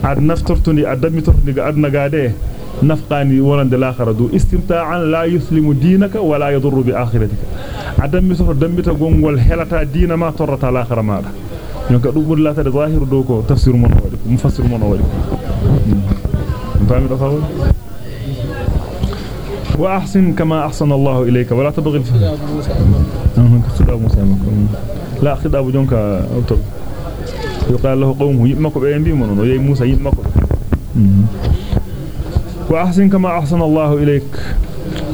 ad naftortundi ad dammitortundi ga adna gade nafqani wonande l'akhira du istimta'an la yuslimu dinaka wa la yadurru bi akhiratika adam misoto dambita gongol helata dina ma torrata l'akhira maada yonka dum bur latade zahiru do ko tafsir mon wadi mufassir mon wadi fami do fawol wa ahsin kama ahsana Allah ilayka wala tabghi al-fahm khidab musa la khidab jonka awtob يقال له قومه يمكو بين بي منو يي موسى يمكو وأحسن كما أحسن الله إليك.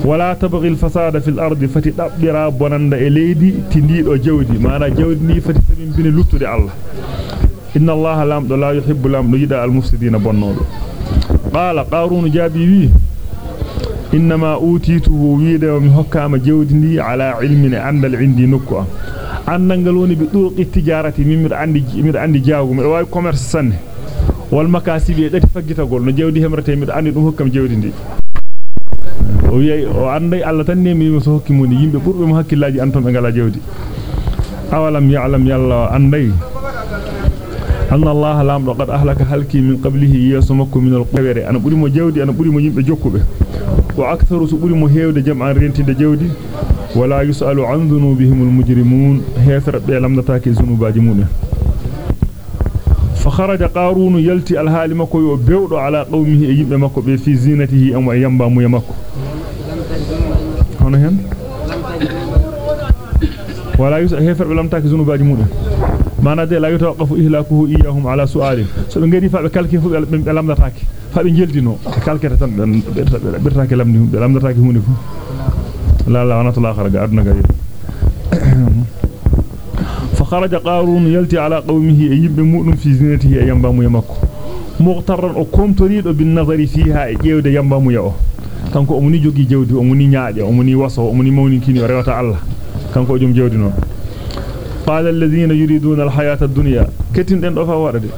ولا تبغي الفساد في الأرض فتدبر بنند إليدي تنديدو جودي. مانا جودي ني فتي سبين بين لوتودي الله. إن الله لا يحب لام يدا المفسدين بنودو قال قارون جابي وي انما اوتيته ويدا ومي حكام جودي ني على علم عند عندي نكو annangal woni bi durqi tijarati mimir andi mimir andi jaagu mi wawi commerce sanne wal makasibi dati faggitagol no jawdi hemrate mi andi dum hokkam jawdi ndi o wi'ay o anday Allah tan nemi mo so hokki mun yimbe burbe mo hakkillaji أن الله لام لقد أهلك هلك من قبله يسمك من القبر. أنا بقولي مجاودي أنا بقولي مجيب جوكبه وأكثر سبولي مهيو دجمع رينتي دجاودي ولا يسأل عن ذنوبهم المجرمون. هي ثرب لم نتاكي ذنوب أجمونه فخرج قارون يلتي الهال مكو يبعد على قومه يجيب مكو في زينته أم ينبع ميمكو هنا هنا. ولا يسأل هي ثرب لم ذنوب أجمونه mana de la yutawaqafu ihlakuhu iyahum ala su'alin so be ngari fa be kalki fu be lamdataake fa be jeldino kalkete tan be bertaake lamdi be lamdataake hunde fu لا لا أنا طلع خرج أدنى قريب فخرج قارون يلتي على قومه يجيب مؤمن في زينته أيام بامو يمكو مغترا أقوم تريد بالنظر فيها جيود أيام بامو يأو kanko omuni jogi jewdi omuni nyaaje omuni waso omuni mawni kini o rewata Allah kanko jom jewdi non قال الذين يريدون الحياة الدنيا كتن دين دفا ورده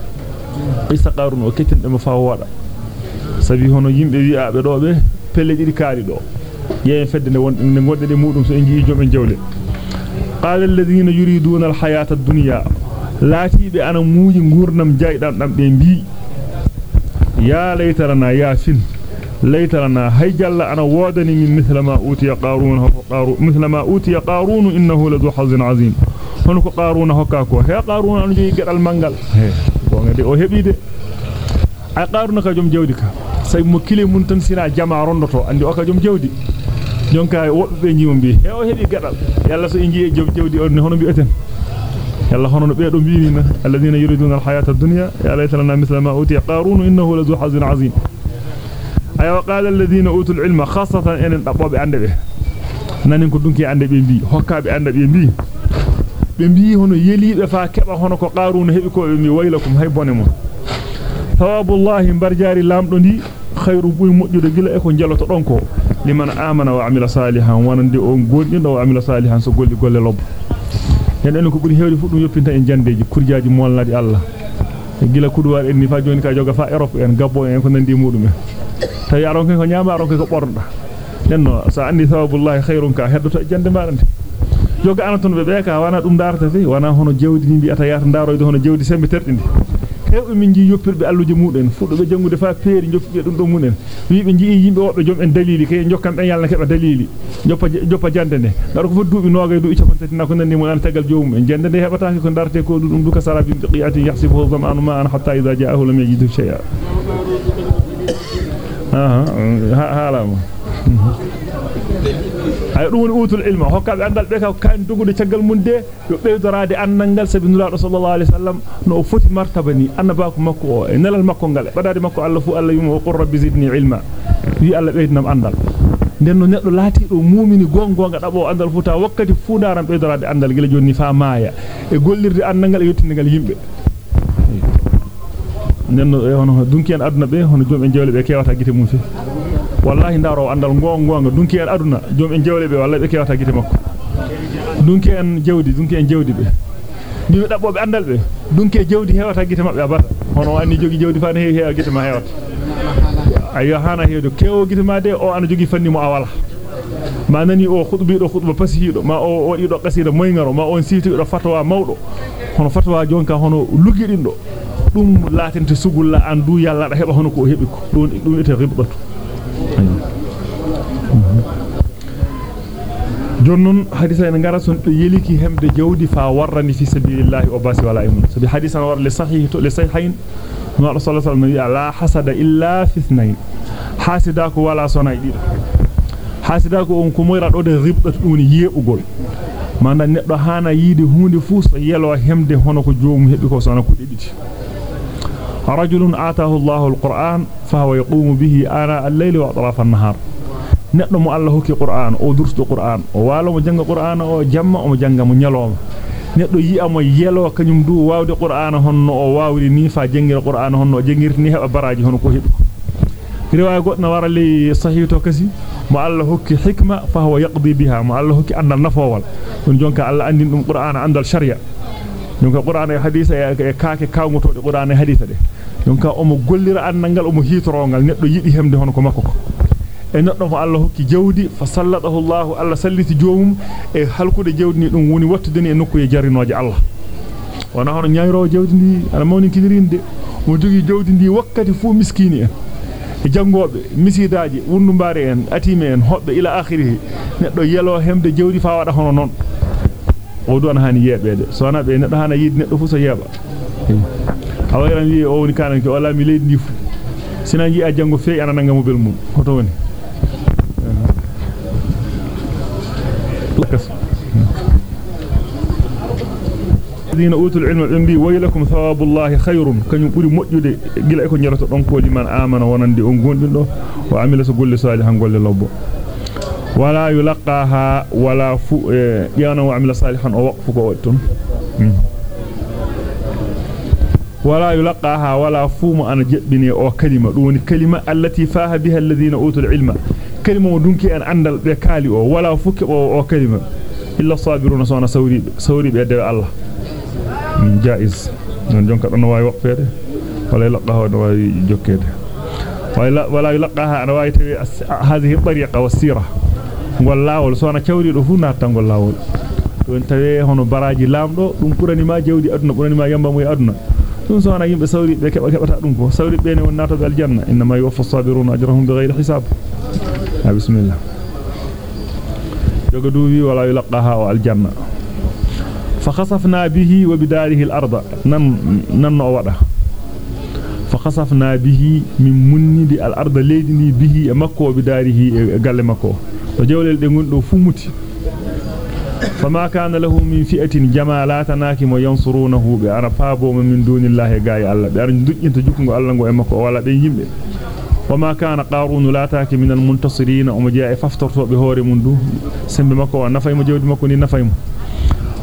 قيس قارون وكتن دين دفا ورده سبيهون يمب بي أعب روبه فلج الكاري دو. يين فدن نمود دي مودم سنجي جوم جولي. قال الذين يريدون الحياة الدنيا لا تيب أنا موي نغرنم جاي دام دام دين بي. يا ليت يا فين ليت لنا جل أنا وادني من مثل ما أوتي قارون مثل ما أوتي قارون إنه لذو حظ عظيم. Hono ko qarun hokka ko he qarun anu jogi gedal mangal gonga de o hebide ay qarun ka jom jawdi ka say mo kile mun tan sina jama rondoto andi o ka jom jawdi jonka wobbe be jimum bi he o hebi gadal yalla so inji jom jawdi on hono bi eten yalla hono be do biini alladheena yuriduna alhayata ad-dunya ya laytana mithla ma utiya qarun innahu ladu hazin azim ay wa qala alladheena utul ilma khassatan en dabbobe ande be nanin ko dunki ande be bi hokkaabe ande be bi hono yelibe fa keba hono ko qarun hebi ko mi waylakum hay bone mon thawabullahi barjari lamdo ndi khairu buy mojjude gila e ko jeloto don ko liman amana wa amila salihan wonande o gondindo wa amila salihan so golli golle lobbo en en ko buri hewde fu dum yoppinta en jandeji kurjaaji molnadi Allah gila kuduwar en ni fa joni ka joga fa Europe en gabbo en ko nandi mudum en tawi aron ko nyaama aron ko borda nenno sa andi thawabullahi khairun ka heddoto jande marande joga anaton be be ka wana dum darata fi wana hono jawdi ni bi ata yata daroyde hono jawdi sembe terdindi hewbe min ji yoppirbe alluje muden fuddo be jangude fa peeri joppi dum do munen wiibe ji yimbe wobbe jom en dalili kay jokkam ben yalla keba dalili joppa joppa jande ne daro ko fa duubi noogay du icapantati na ko nandi mo an tagal joomum en jande ne hebata ko darte ko dum duka sarabi qiyati yahsibu zamanu ma an hatta idha ja'ahu lam yajidu shay'a aha halama ay dum woni utul ilma hokkabe andal be ka kan dugude tagal mun de yo beydorade annangal sabi nulaado sallallahu alaihi wasallam no foti martaba ni annaba ko makko o e nelal makko ngal badade makko Allah fu Allah yimo qur rabbi zidni ilma wi Allah beydnam andal den no neddo laati do muumini gongonga dabo andal fu ta wakkati fu daram beydorade andal gila jonni fa maaya e gollirde annangal e yottingal yimbe den no hono dunki en aduna be hono jom en jewle be kewata gite mum fi wallahi ndaro andal gongonga dunki en aduna jom en jewle be wallahi be kewata gite makko dunki en jewdi dunki en jewdi be ni dabbobe andal be dunki jewdi hewata gite mabbe abata hono anni jogi jewdi fa ne heewi heewa gite ma hewata ayo hana heedo kewo gite ma de o ana jogi fanni mo awala ma nani o khutbi do khutba pasihido ma o wadi do qasida moyngaro ma on siti do fatwa mawdo hono fatwa jonka hono lugidindo dum latente sugulla an du yalla da heba hono ko hebi ko dum dum ite ribatu jonnon hadisa en ngara son do yeliki hemde jawdi fa warrani fi sabilillahi wa basi wala imun sabi hadisan war li sahih to li sahihain no rasul sallallahu alaihi hasada illa fi ithnain hasida ko wala sona dido hasida ko on ko moyra do de ribatu dum yebugol manda neddo hana yidi hunde fu so yelo hemde hono ko joomu hebi ko sona ko debiti رجل آتاه الله القرآن فهو يقوم به آناء الليل وأطراف النهار neddo mo Allah hokki Qur'an o dursto Qur'an o walo mo janga Qur'an o jamma o janga mo nyaloma neddo yi amo yelo kanyum du wawde Qur'an honno o wawri ni fa jangira Qur'an honno jangirti ni heba baraji hono ko hebi riwaya godna wara li sahih to kasi mo Allah hokki hikma fa huwa yaqdi biha mo Allah hokki andal nafowal don jonka Allah andin dum Qur'an andal sharia jonka Qur'an e hadisa e kaake kawngotode Qur'an e hadisa de jonka omo gollira annangal omo hitorongal neddo yidi hemde hono ko makko ko e neddo mo Allah hokki jawdi fa sallatahu Allah Allah salliti joomum e halkude jawdi ni dum woni wattudeni e nokku e jarinooje Allah wana hono nyaayro jawdi ndi ana mawni kidirinde mo jogi jawdi ndi wakkati fu miskini en e jangobe misidaaji wundumbaare en atime en hobbe ila akhirih neddo yelo hemde jawdi fa wada hono non o do an hani yebede so na be neddo hana yidi neddo fu so yeba awayran wi o woni kanan ke wala mi leydi ndi fu sina ji a jango fe ana nanga mo bel mum hoto woni الذين اوتوا العلم عندي ويلكم ثواب الله خير كن بري مجوده gila e ko nyarato don ko liman amana wonande on gondin do wa wala fu yana wa amila salihan o waqfu ko ton ولا يلقاها ولا فوم أنا جبني أو كلمة دون كلمة التي فاها بها الذين أوتوا العلم. كلمة دونك أن عندل بكالي أو ولا فك أو كلمة. إلا الصابرون صانا سوري سوري بيد الله. جائز. من جونك أنا واي وقفه ولا يلقاها أنا واي جوكيد ولا ولا يلقاها أنا واي هذه الطريقة والسيرة. والله ولا صانا كوري دفونا تنقول الله don tawe hono baraji lamdo dum burani ma jewdi aduna burani ma yamba moy aduna dum so wana yimbe sawri be keba kebata dum ko sawri be ne won nato gal janna inma yuwaffa sabiruna ajrahum bighayri hisab ha bismillah jogo duwi wala yulqaha wa al janna fa khasafna bihi wa bidarihi al arda nan nan no wada fa khasafna bihi min munnidi al arda leydini bihi e makko bidarihi e galle makko to jewlel de gondo fu muti فما كان له من فئة جمالات ناكم ينصرونه بأنا فابو من دون الله غاي الله بأن دجنت جوكو الله غو امكو ولا بين يمبه وما كان قارون لا تاك من المنتصرين وما جاء فافترت بهور مندو سمب مكو نفاي مجود مكو ني نفاي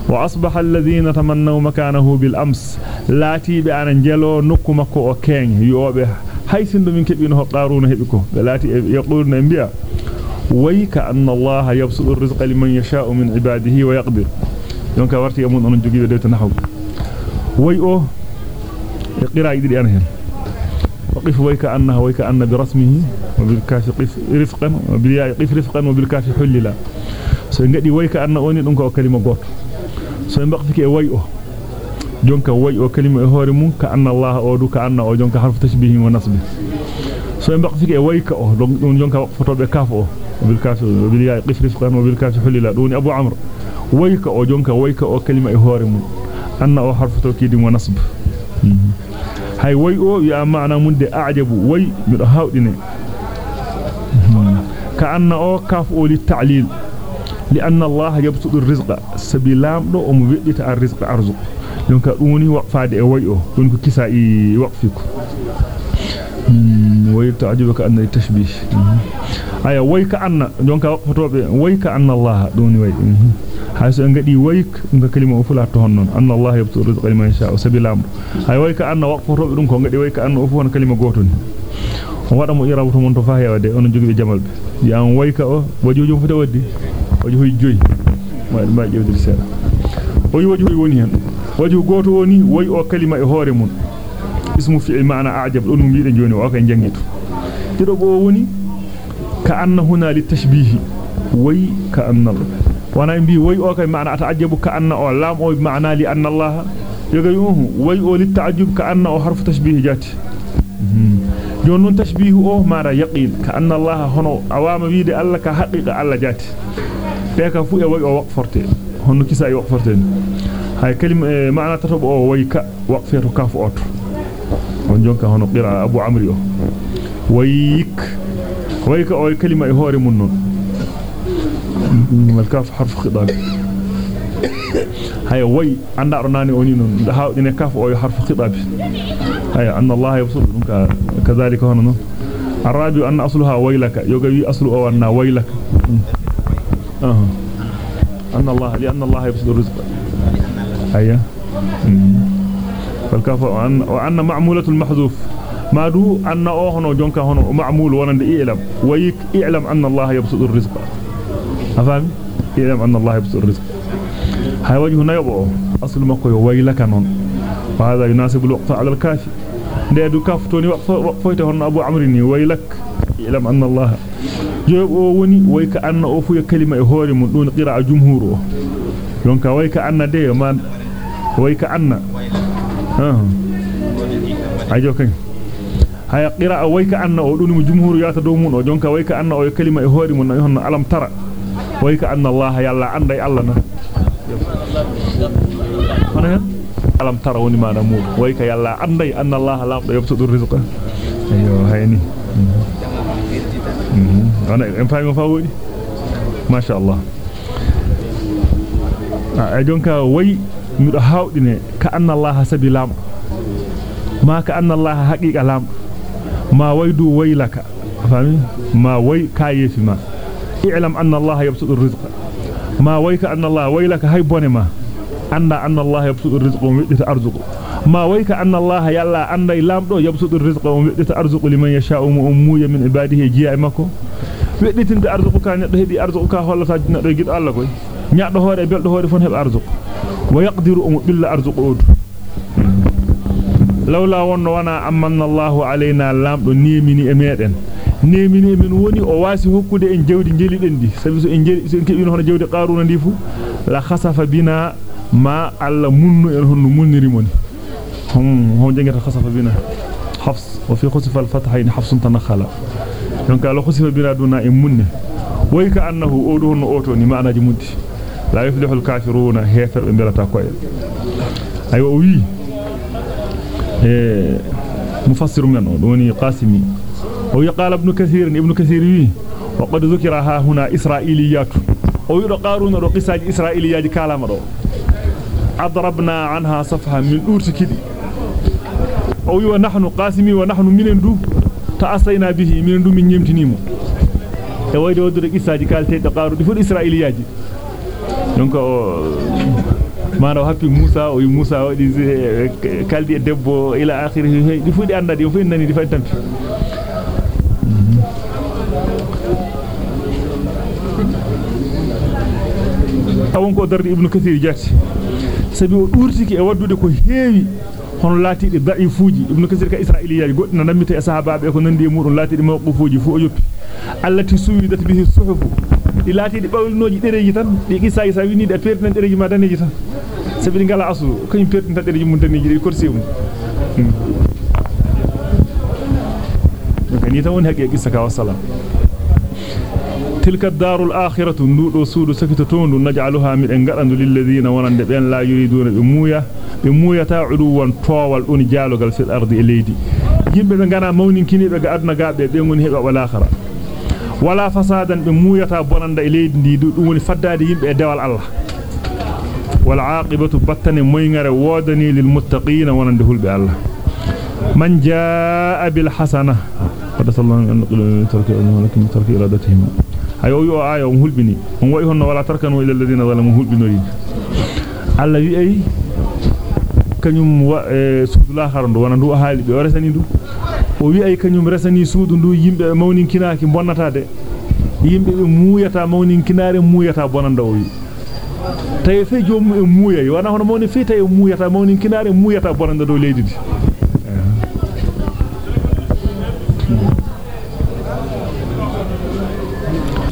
واصبح الذين تمنوا مكانه بالامس لاتي بأن جلو نكو مكو أو كين يوبه haysindo min kebino qaruna hebi ko. Lati yaquluna biya ويك أن الله يبسط الرزق لمن يشاء من عباده ويقدر. دونك ورتي يمون أن جوجي بديت نحو وي أو قراءة يدري أنا هنا. وقف ويك أن برسمه وبالكاف قف رفقا وبالياء قف رفقا وبالكاف حللا so ngadi anna oni dum ko kalima goto so e way o jonka way o kalima e hore mun ka anna allah o du ka so mbaq fiki e way ka o dum jonka fotobe kaf o بالكاف وبالياء قف رفقا وبالكاف حللا دون أبو عمرو. ويك أو جونكا ويك أو كلمة اي هوري من ان أو حرف توكيد ونصب هاي وي أو يا معنى من دي أعجب. وي ميدو هاوديني كأن أو كاف أولي التعليل لأن الله يبسط الرزق. سبيلام دو أم ويدت الرزق أرزق. donc duni waqfaade e wayo dun ko kisa i waqfiku way ta'jibuka anna tashbih aya way ka anna jonka waqfotobe way ka anna allah duni way hayso ngadi way nga kalima fula to honnon anna allah yabtu rizqa liman yasha sabilam ay way ka anna waqfotobe dum ko ngadi way ka anna o fu won kalima goton on wada mo irabu to mon to fa hewade on jogi jamal be yam way ka o wajujum fu waddi wajuhi joyi ma ma jewdir seeda o yi wajuhi woni hen waju goto woni e ismu fi ma'na a'jab dum biide joni o kay jangitu dido bo woni ka anna huna li tashbih way ka anna wana bi way o kay ma'na ata'ajjabu ka anna o lam o ma'na li anna allah yoga yuhu way o li ta'ajjub ka anna o harfu tashbih jati jon non tashbih o mara yaqin ka anna allah hono awama wiide allah ka haqiqa allah jati be ka fu e way o waqforte honno kisa e waqforte hay kalima maana tatobo o wayka waqfeto kafu oto on jonka hono qira abu amri o wayk wayka o kalima e hore mun non wal kaf harf khidab hay way anda ronani oni non hawdine kaf o harf khidab hay anna allah yabsul dunka kadhalika hono الرابع أن أصلها ويلك يوغي أصل أو أن ويلك أه. أن الله لأن الله يبسط الرزق أيه فالكاف وأن, وأن معمولة المحذوف. ما دو أن أوهن وجنك هنا معمول ونند إعلم. ويك إعلم أن الله يبسط الرزق. أفهم إعلم أن الله يبسط الرزق. هاي وجه نيبو أصل ما قوي ويلك نون وهذا يناسب الوقف على الكافي. ده دو كاف توني وقفويته هنا أبو عمرني ويلك إعلم أن الله. جواب وني ويك أن أوفو كلمة هوري من دون قراءة جمهوره. wayka anna de man wayka anna ha jumhur yata do mun o jonka wayka anna o kalima e hori mun hono alam tara wayka anna allah yalla anday allah na hono alam tara woni mana mu wayka yalla anday anna allah lam do yabsudu rizqa ayo hayni ana en faymo fa wodi ma sha Allah a jonka way mido hawdine ka anna allah sabi lam ma ka anna allah haqiqa lam ma waydu waylaka fami ma way kayefi ma i'lam anna allah yabsutu rizqa ma wayka anna allah waylaka hay bone ma anda anna allah yabsutu rizqa wa yudita arzuqu ma wayka anna allah yalla anda lamdo yabsutu rizqa wa yudita arzuqu liman yasha'u mu'muya min ibadihi ji'a mako wedditinta arzuqu ka neddo hebi arzuqu ka hollata neddo gido allah koy nyaado hoore e beldo hoore fon heba arzuq um wana amanna Allahu alaina lamdo nemini e meden nemini e min woni o wasi hokkude en jawdi jeliden di sabi so en jeli so en kebino hono jawdi qaruna ndi fu la khasafa bina ma alla munnu en honno munniri moni hum hom jengata khasafa bina hafs wa fi khusfa al-fathayn hafsun tanakhala donc ala khusfa bina duna e munne wayka annahu odo honno oto لا يفلح الكافرون. هيفر بلا تقويل ايوا وي. إيه، مفسر من دوني قاسمي هو يقال ابن كثير ابن كثير وي. وقد ذكرها هنا إسرائيليات. أو يرو قارون رو قصاج اسرائيليات كلام دو اضربنا عنها صفحة من دورتكدي أو يو نحن قاسمي ونحن منندو تأسينا به منندو من يمتنيمو. e wayde wodde isaaji kalte do qaru difu israiliyaaji donc mano happi Musa o Musa wadi kaldi e debbo ila akhirih di fudi andadi fu nani di fay tampi awon ko dardi ibnu kathir jati sabi o durtiki e waddude ko heewi hono laatiide da'ifuuji ibnu kathir ka israiliyaji goddi na namita e sahabaabe ko nandi e mudun laatiide mawqufuuji fu o yoppi allati suwidat bihi suhufu di laatiide bawlinoji dereji tan di qissa isa winide e pertinan dereji ma daneji tan sabi di ngala asu kanyum pertinta dereji mun daneji di korsi um kani tan woni haqqi qissa ka wassalam تلك الدار الآخرة ندو سود سكتتون نجعلها من غدان للذين ونند بين لا يريدون بمويا بمويا تعدوا طوال دون جالوغال في be ngana mawnin kinibe ga adna gaabe be ngoni heba wal akhara wala fasadan be muyata bonanda e leydi ndi dum woni faddade yimbe e dewal Allah wal aqibatu battane moyngare wodani lil muttaqin wonande hulbe Allah man jaa bil hasana qad sallallahu an tarki walakin tarki iradatihim ayo yo ayo hulbini on wayi honno wala tarkanu ila alladhina zalamu hulbinori Allah wi ay kanyum suudu lahar ndu wana ndu haali be resani ndu o wi ay kanyum resani suudu ndu yimbe mawnin kinaaki bonnata de yimbe be muuyata mawnin kinaare muuyata bonanda o wi tay fe joomu e muuya wana hono mawni fe tay muuyata mawnin kinaare muuyata bonanda do leydi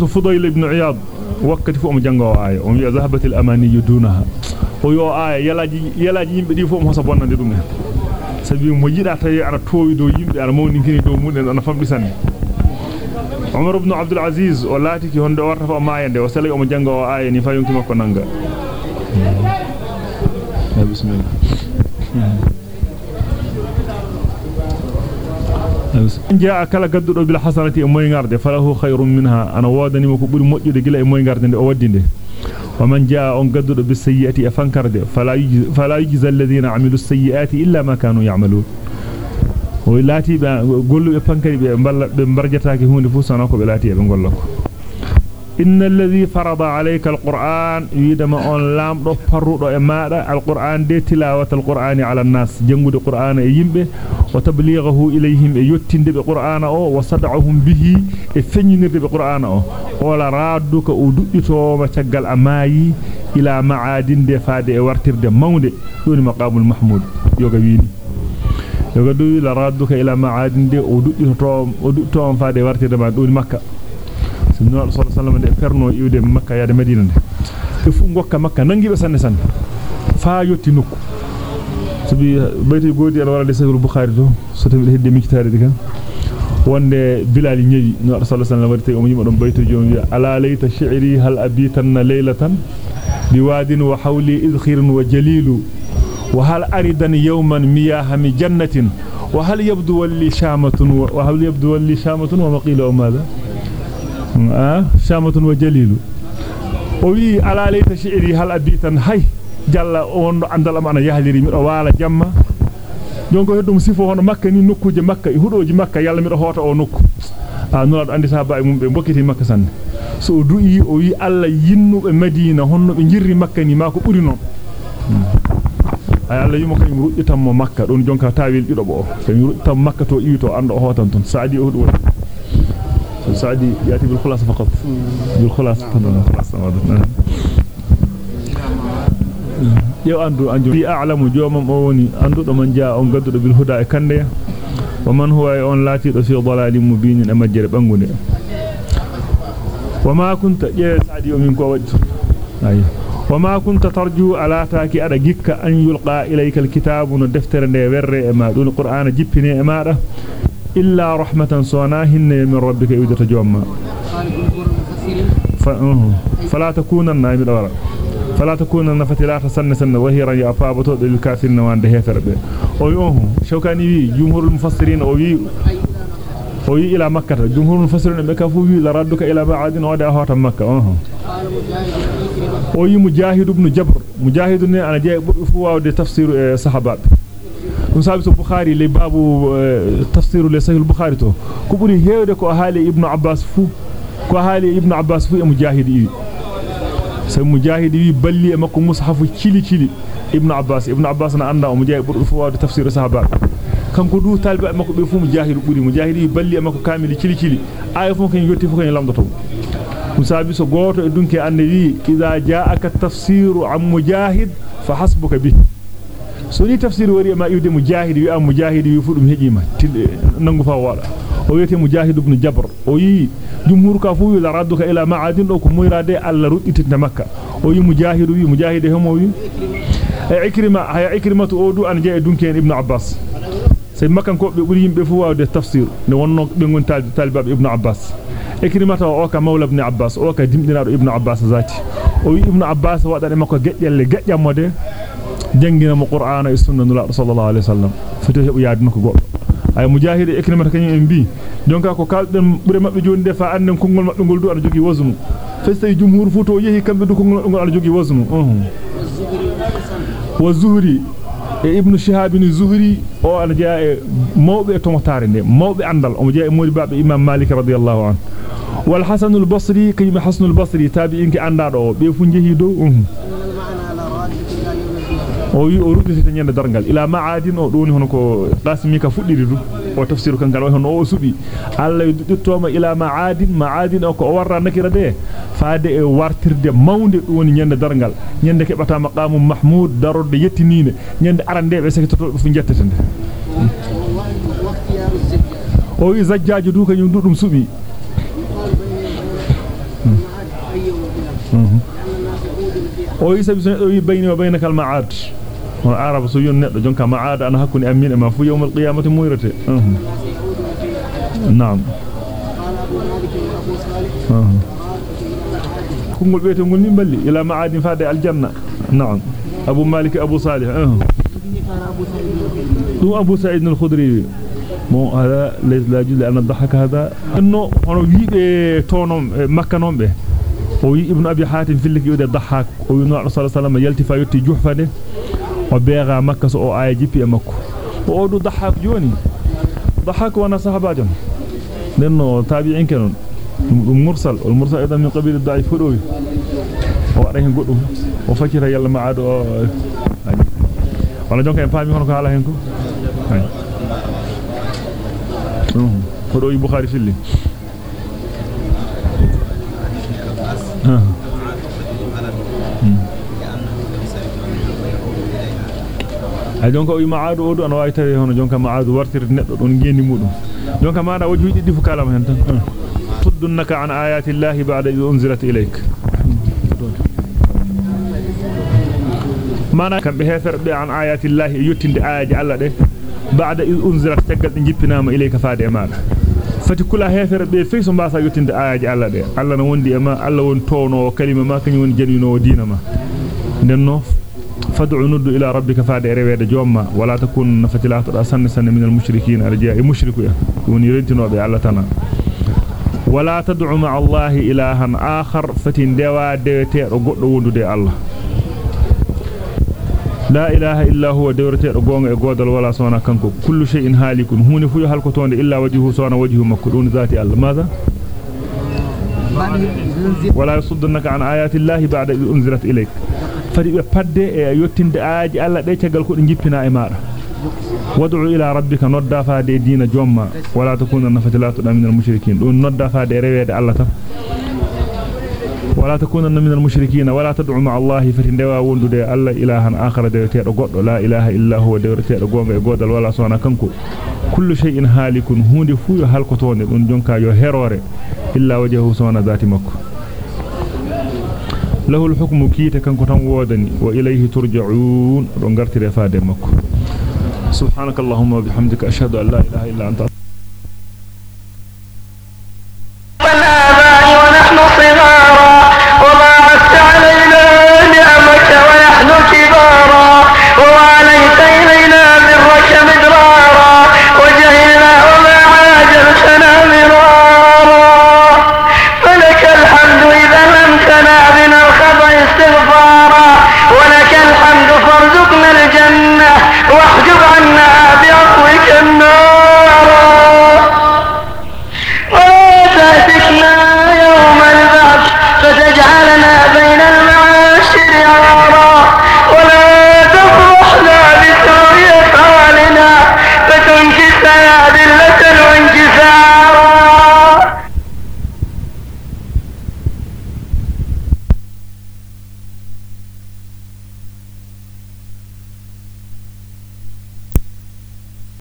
فضيل بن عياض وقت فوم جانغو آية وم ذهبت الأماني دونها yalaji yalaji yimbe di fof mo hosa bonnande dum en sabi mo yida tay ara towi do yimbe ara mawni kini do munen ana famdi sanne Umar ibn Abdul Aziz o laati ki honde warta fa maayande o sala o mo janga o aya ni fa yonki makko nanga bismillah jaa kala gaddudo bil hasanati e moy ngarde falahu khayrun minha ana wodani mo ko buri mojjude gila e moy ngarde de o waddinde ومن جاء أن قدد بالسيئات افنكرد فلا فلا يجزى الذين عملوا السيئات إلا ما كانوا يعملون. غولو افنكري be balla be barjataaki hunde fu إن الذي فرض عليك القرآن يدما أن لام دو فرودو e maada القرآن دي تلاوة القرآن على الناس. جنغود القرآن yimbe وتبليغه إليهم يتند بقرآن أو وصدعهم به فنينر بقرآن أو. ولا رادك ودؤتو ما تقل أماي إلى معادن دي فادي ورتر دي موند دون مقام المحمود. يوغا ويني يوغا دوي لا رادك إلى معادن دي ودؤتو ودؤتو فادي ورتر دي مكة. صلى الله عليه وسلم دي فرنو يودي مكة يا دي مدينة دي fu ngokka makka nangi be sanne sanne fa yotti nokku sabi bayti godi ala wala sahih bukhari to so tawi hedde mikitaade de kan wonde bilal ñewi no sallallahu alaihi wasallam warti o yimo don bayto jom wi ala layta shi'ri hal abitanna laylatan biwadin wa hawli idkhirun wa jalilu yawman miyahami jannatin wa hal yabdu walli shamatun wa hal yabdu walli shamatun wa maqila o madha ah shamatun wa jalilu o wi ala layta shi'ri hal abitan hay jalla on andal am ana yahliri mi do wala jamma jonko heddum sifo hono makka ni nokkuje makka e hudoji makka yalla mi do hota o nokku a nula andi sahaba e mum be bokkiti makka sanne so du'i o wi alla yinnube madina honno be jirri makka ni mako buri non ay alla yimo kany rujjitam mo makka don jonka tawil dido bo kany rujjitam makka to iwi to ando hotan ton saadi o hudo saadi yati bil khulas faqat bil khulas tan khulas jew andu anju fi a'lamu jomam o woni andudo man jaa on gaddudo bil huda e kande wa man huwa on laatido fi dalalin mubin e majjere bangunde wama kunta je saadi o min ko wadi ayi wama kunta tarju ala taaki ada gikka an yulqa illa rahmatan sunahin min rabbika yudata jomma fala takunanna min dawara فلا تكون النفتلات سنة سنة وهيرا يأفابتو للكافرين وانده هفرب ويوه شوكاني وي جمهور المفسرين وي وي إلى مكة. جمهور المفسرين بكافو وي لردك إلى بعد ودا هوتا مكة. أوه. وي مجاهد ابن جبر. مجاهد أنا جاي بفوا ودي تفسير صحابات مسابس البخاري لباب تفسير لصحيح البخاري تو كبري هيودة كو حالي ابن عباس فو كو حالي ابن عباس فو مجاهد إيه sai mujahidi wi balli e makko mushafu cili cili ibnu abbas ibnu abbas na anda o mujahid burdu fu wawde tafsir sahaba kanko du talbe e makko be fu mujahid buri mujahidi wi balli e makko kamili cili cili ay fu kan yotti fu kan lamdoto musabi so goto e dunke ande wi idha ja'aka tafsiru am mujahid fa hasbuka bi so ni tafsir wari ma iwde mujahid wi am mujahid wi fu dum hejima nangu fa wada o wiyete mujahid ibn jabr o yi jumhur ka fu la radduka ila ma'adin do ko moyrade alla rudditinde makka o yi mujahid wi mujahid homo wi e ikrima haya ikrimatu o du an jee dunken ibn abbas sai makkan ko be buri yimbe fu wawde tafsir ne wonno be gon talibab ibn abbas ikrimata o ka mawla ibn abbas o ka dimdinaado ibn abbas zati o wi ibn abbas wadane makko gejjelle gejjamode jangina mo qur'ana e sunna nula sallallahu alaihi wasallam fito hebu yaadino ko goddo ay mujahid e ikrimata kanyum en bi jonka ko kalden bure mabbe jonde fa annen kongol mabbe gol du ana jogi wasnu festay jumhur futo yehi kambe du kongol gol ana jogi wasnu wa zuhri e ibnu shihab ni zuhri o ana jaa e mawbe tomotare de mawbe andal o jaa e modi babbe imam malik radiyallahu anhu wal hasan al basri kayma hasan al basri tabi'in ki andado be fu jehi do o wi o rudditi nyande dargal ila ma'adin o doni hono ko qasmi ka fuddiri du o tafsiru kan gal hono o subi alla yudditoma ila ma'adin ma'adin o ko warra nakira de faade e wartirde mawnde woni nyande dargal nyande kebata maqamu mahmud darode yettinine nyande arande be sekitoto fu jettetende o wi zajjaaji du kanyum dudum subi o wi sabi so wi bayni wa baynakal ma'ad هنا عرب سويون نت ما عاد أنا هكوني أمين. أما في يوم القيامة ميرتي. أه. نعم. أه. كم قل بيت قل بلي إلى ما عاد فادع الجنة. نعم. أبو مالك أبو صالح. أه. هو أبو سعيد الخضري مو هذا ليس لا جل أنا ضحك هذا إنه أنا ويد تونم مكانهم به. وي ابن أبي حاتم في اللي يود الضحك هو نوع رسول الله صلى الله عليه وسلم يلتف يوتي جحفة e makko o odu dhahak joni dhahak wana sahabajon nenno tabi'in kenon dum mursal wal mursal idan min qabil ad-da'if fudowi o wada hen goddum o fakira yalla maado wala jonka en paami hono ko hala hen ko hay fudowi bukhari filli ha ay jonka o maadu odu an wawi tawi hono jonka maadu wartir neddo don gendi mudum jonka maada wajhu diddi fu kalama hen tan tuddunaka an ayati llahi ba'da id unzilat ilayk mana kambe heferbe an ayati llahi yottinde ayaji alla de ba'da id unzilat tagal jippinama ilayka faade maada fati kula heferbe fe so mbasa yottinde ayaji alla de alla no wondi e ma alla won tono kalima ma kany won janino diina denno fad'u nuddu ila rabbika faade rewede jomma wala takun fatilatu asan san min al-mushrikeen arji'a mushriku woni rentinobe Allah tana wala tad'u ma'a Allah ilahan akhar fatin dewa dewetedo goddo wondude Allah la ilaha illa huwa dewretedo gonga e godal wala sona kanko kullu shay'in halikun huni fu halkotonde illa wajhu sona wajhu makko dun zati Allah madha ولا يصدنك عن آيات الله بعد إذ أنزلت إليك fadi be padde e yottinde aaji alla de tagal ko jippina e maada wad'u ila rabbika nodda faade diina jomma wala takuna nafatilatu min al mushrikin don nodda faade rewede alla tan wala takuna min al mushrikin wala tad'u ma'a allahi fatindewa wondude alla ilahan akhara de teedo goddo la ilaha illa huwa de teedo gonga e godal wala sona kanko kullu shay'in halikun hunde fu yo halkotonde don jonka yo herore له الحكم كيت كان كتن وودني وإليه ترجعون. رنغرتي رفاد مكو. سبحانك اللهم وبحمدك أشهد أن لا إله إلا أنت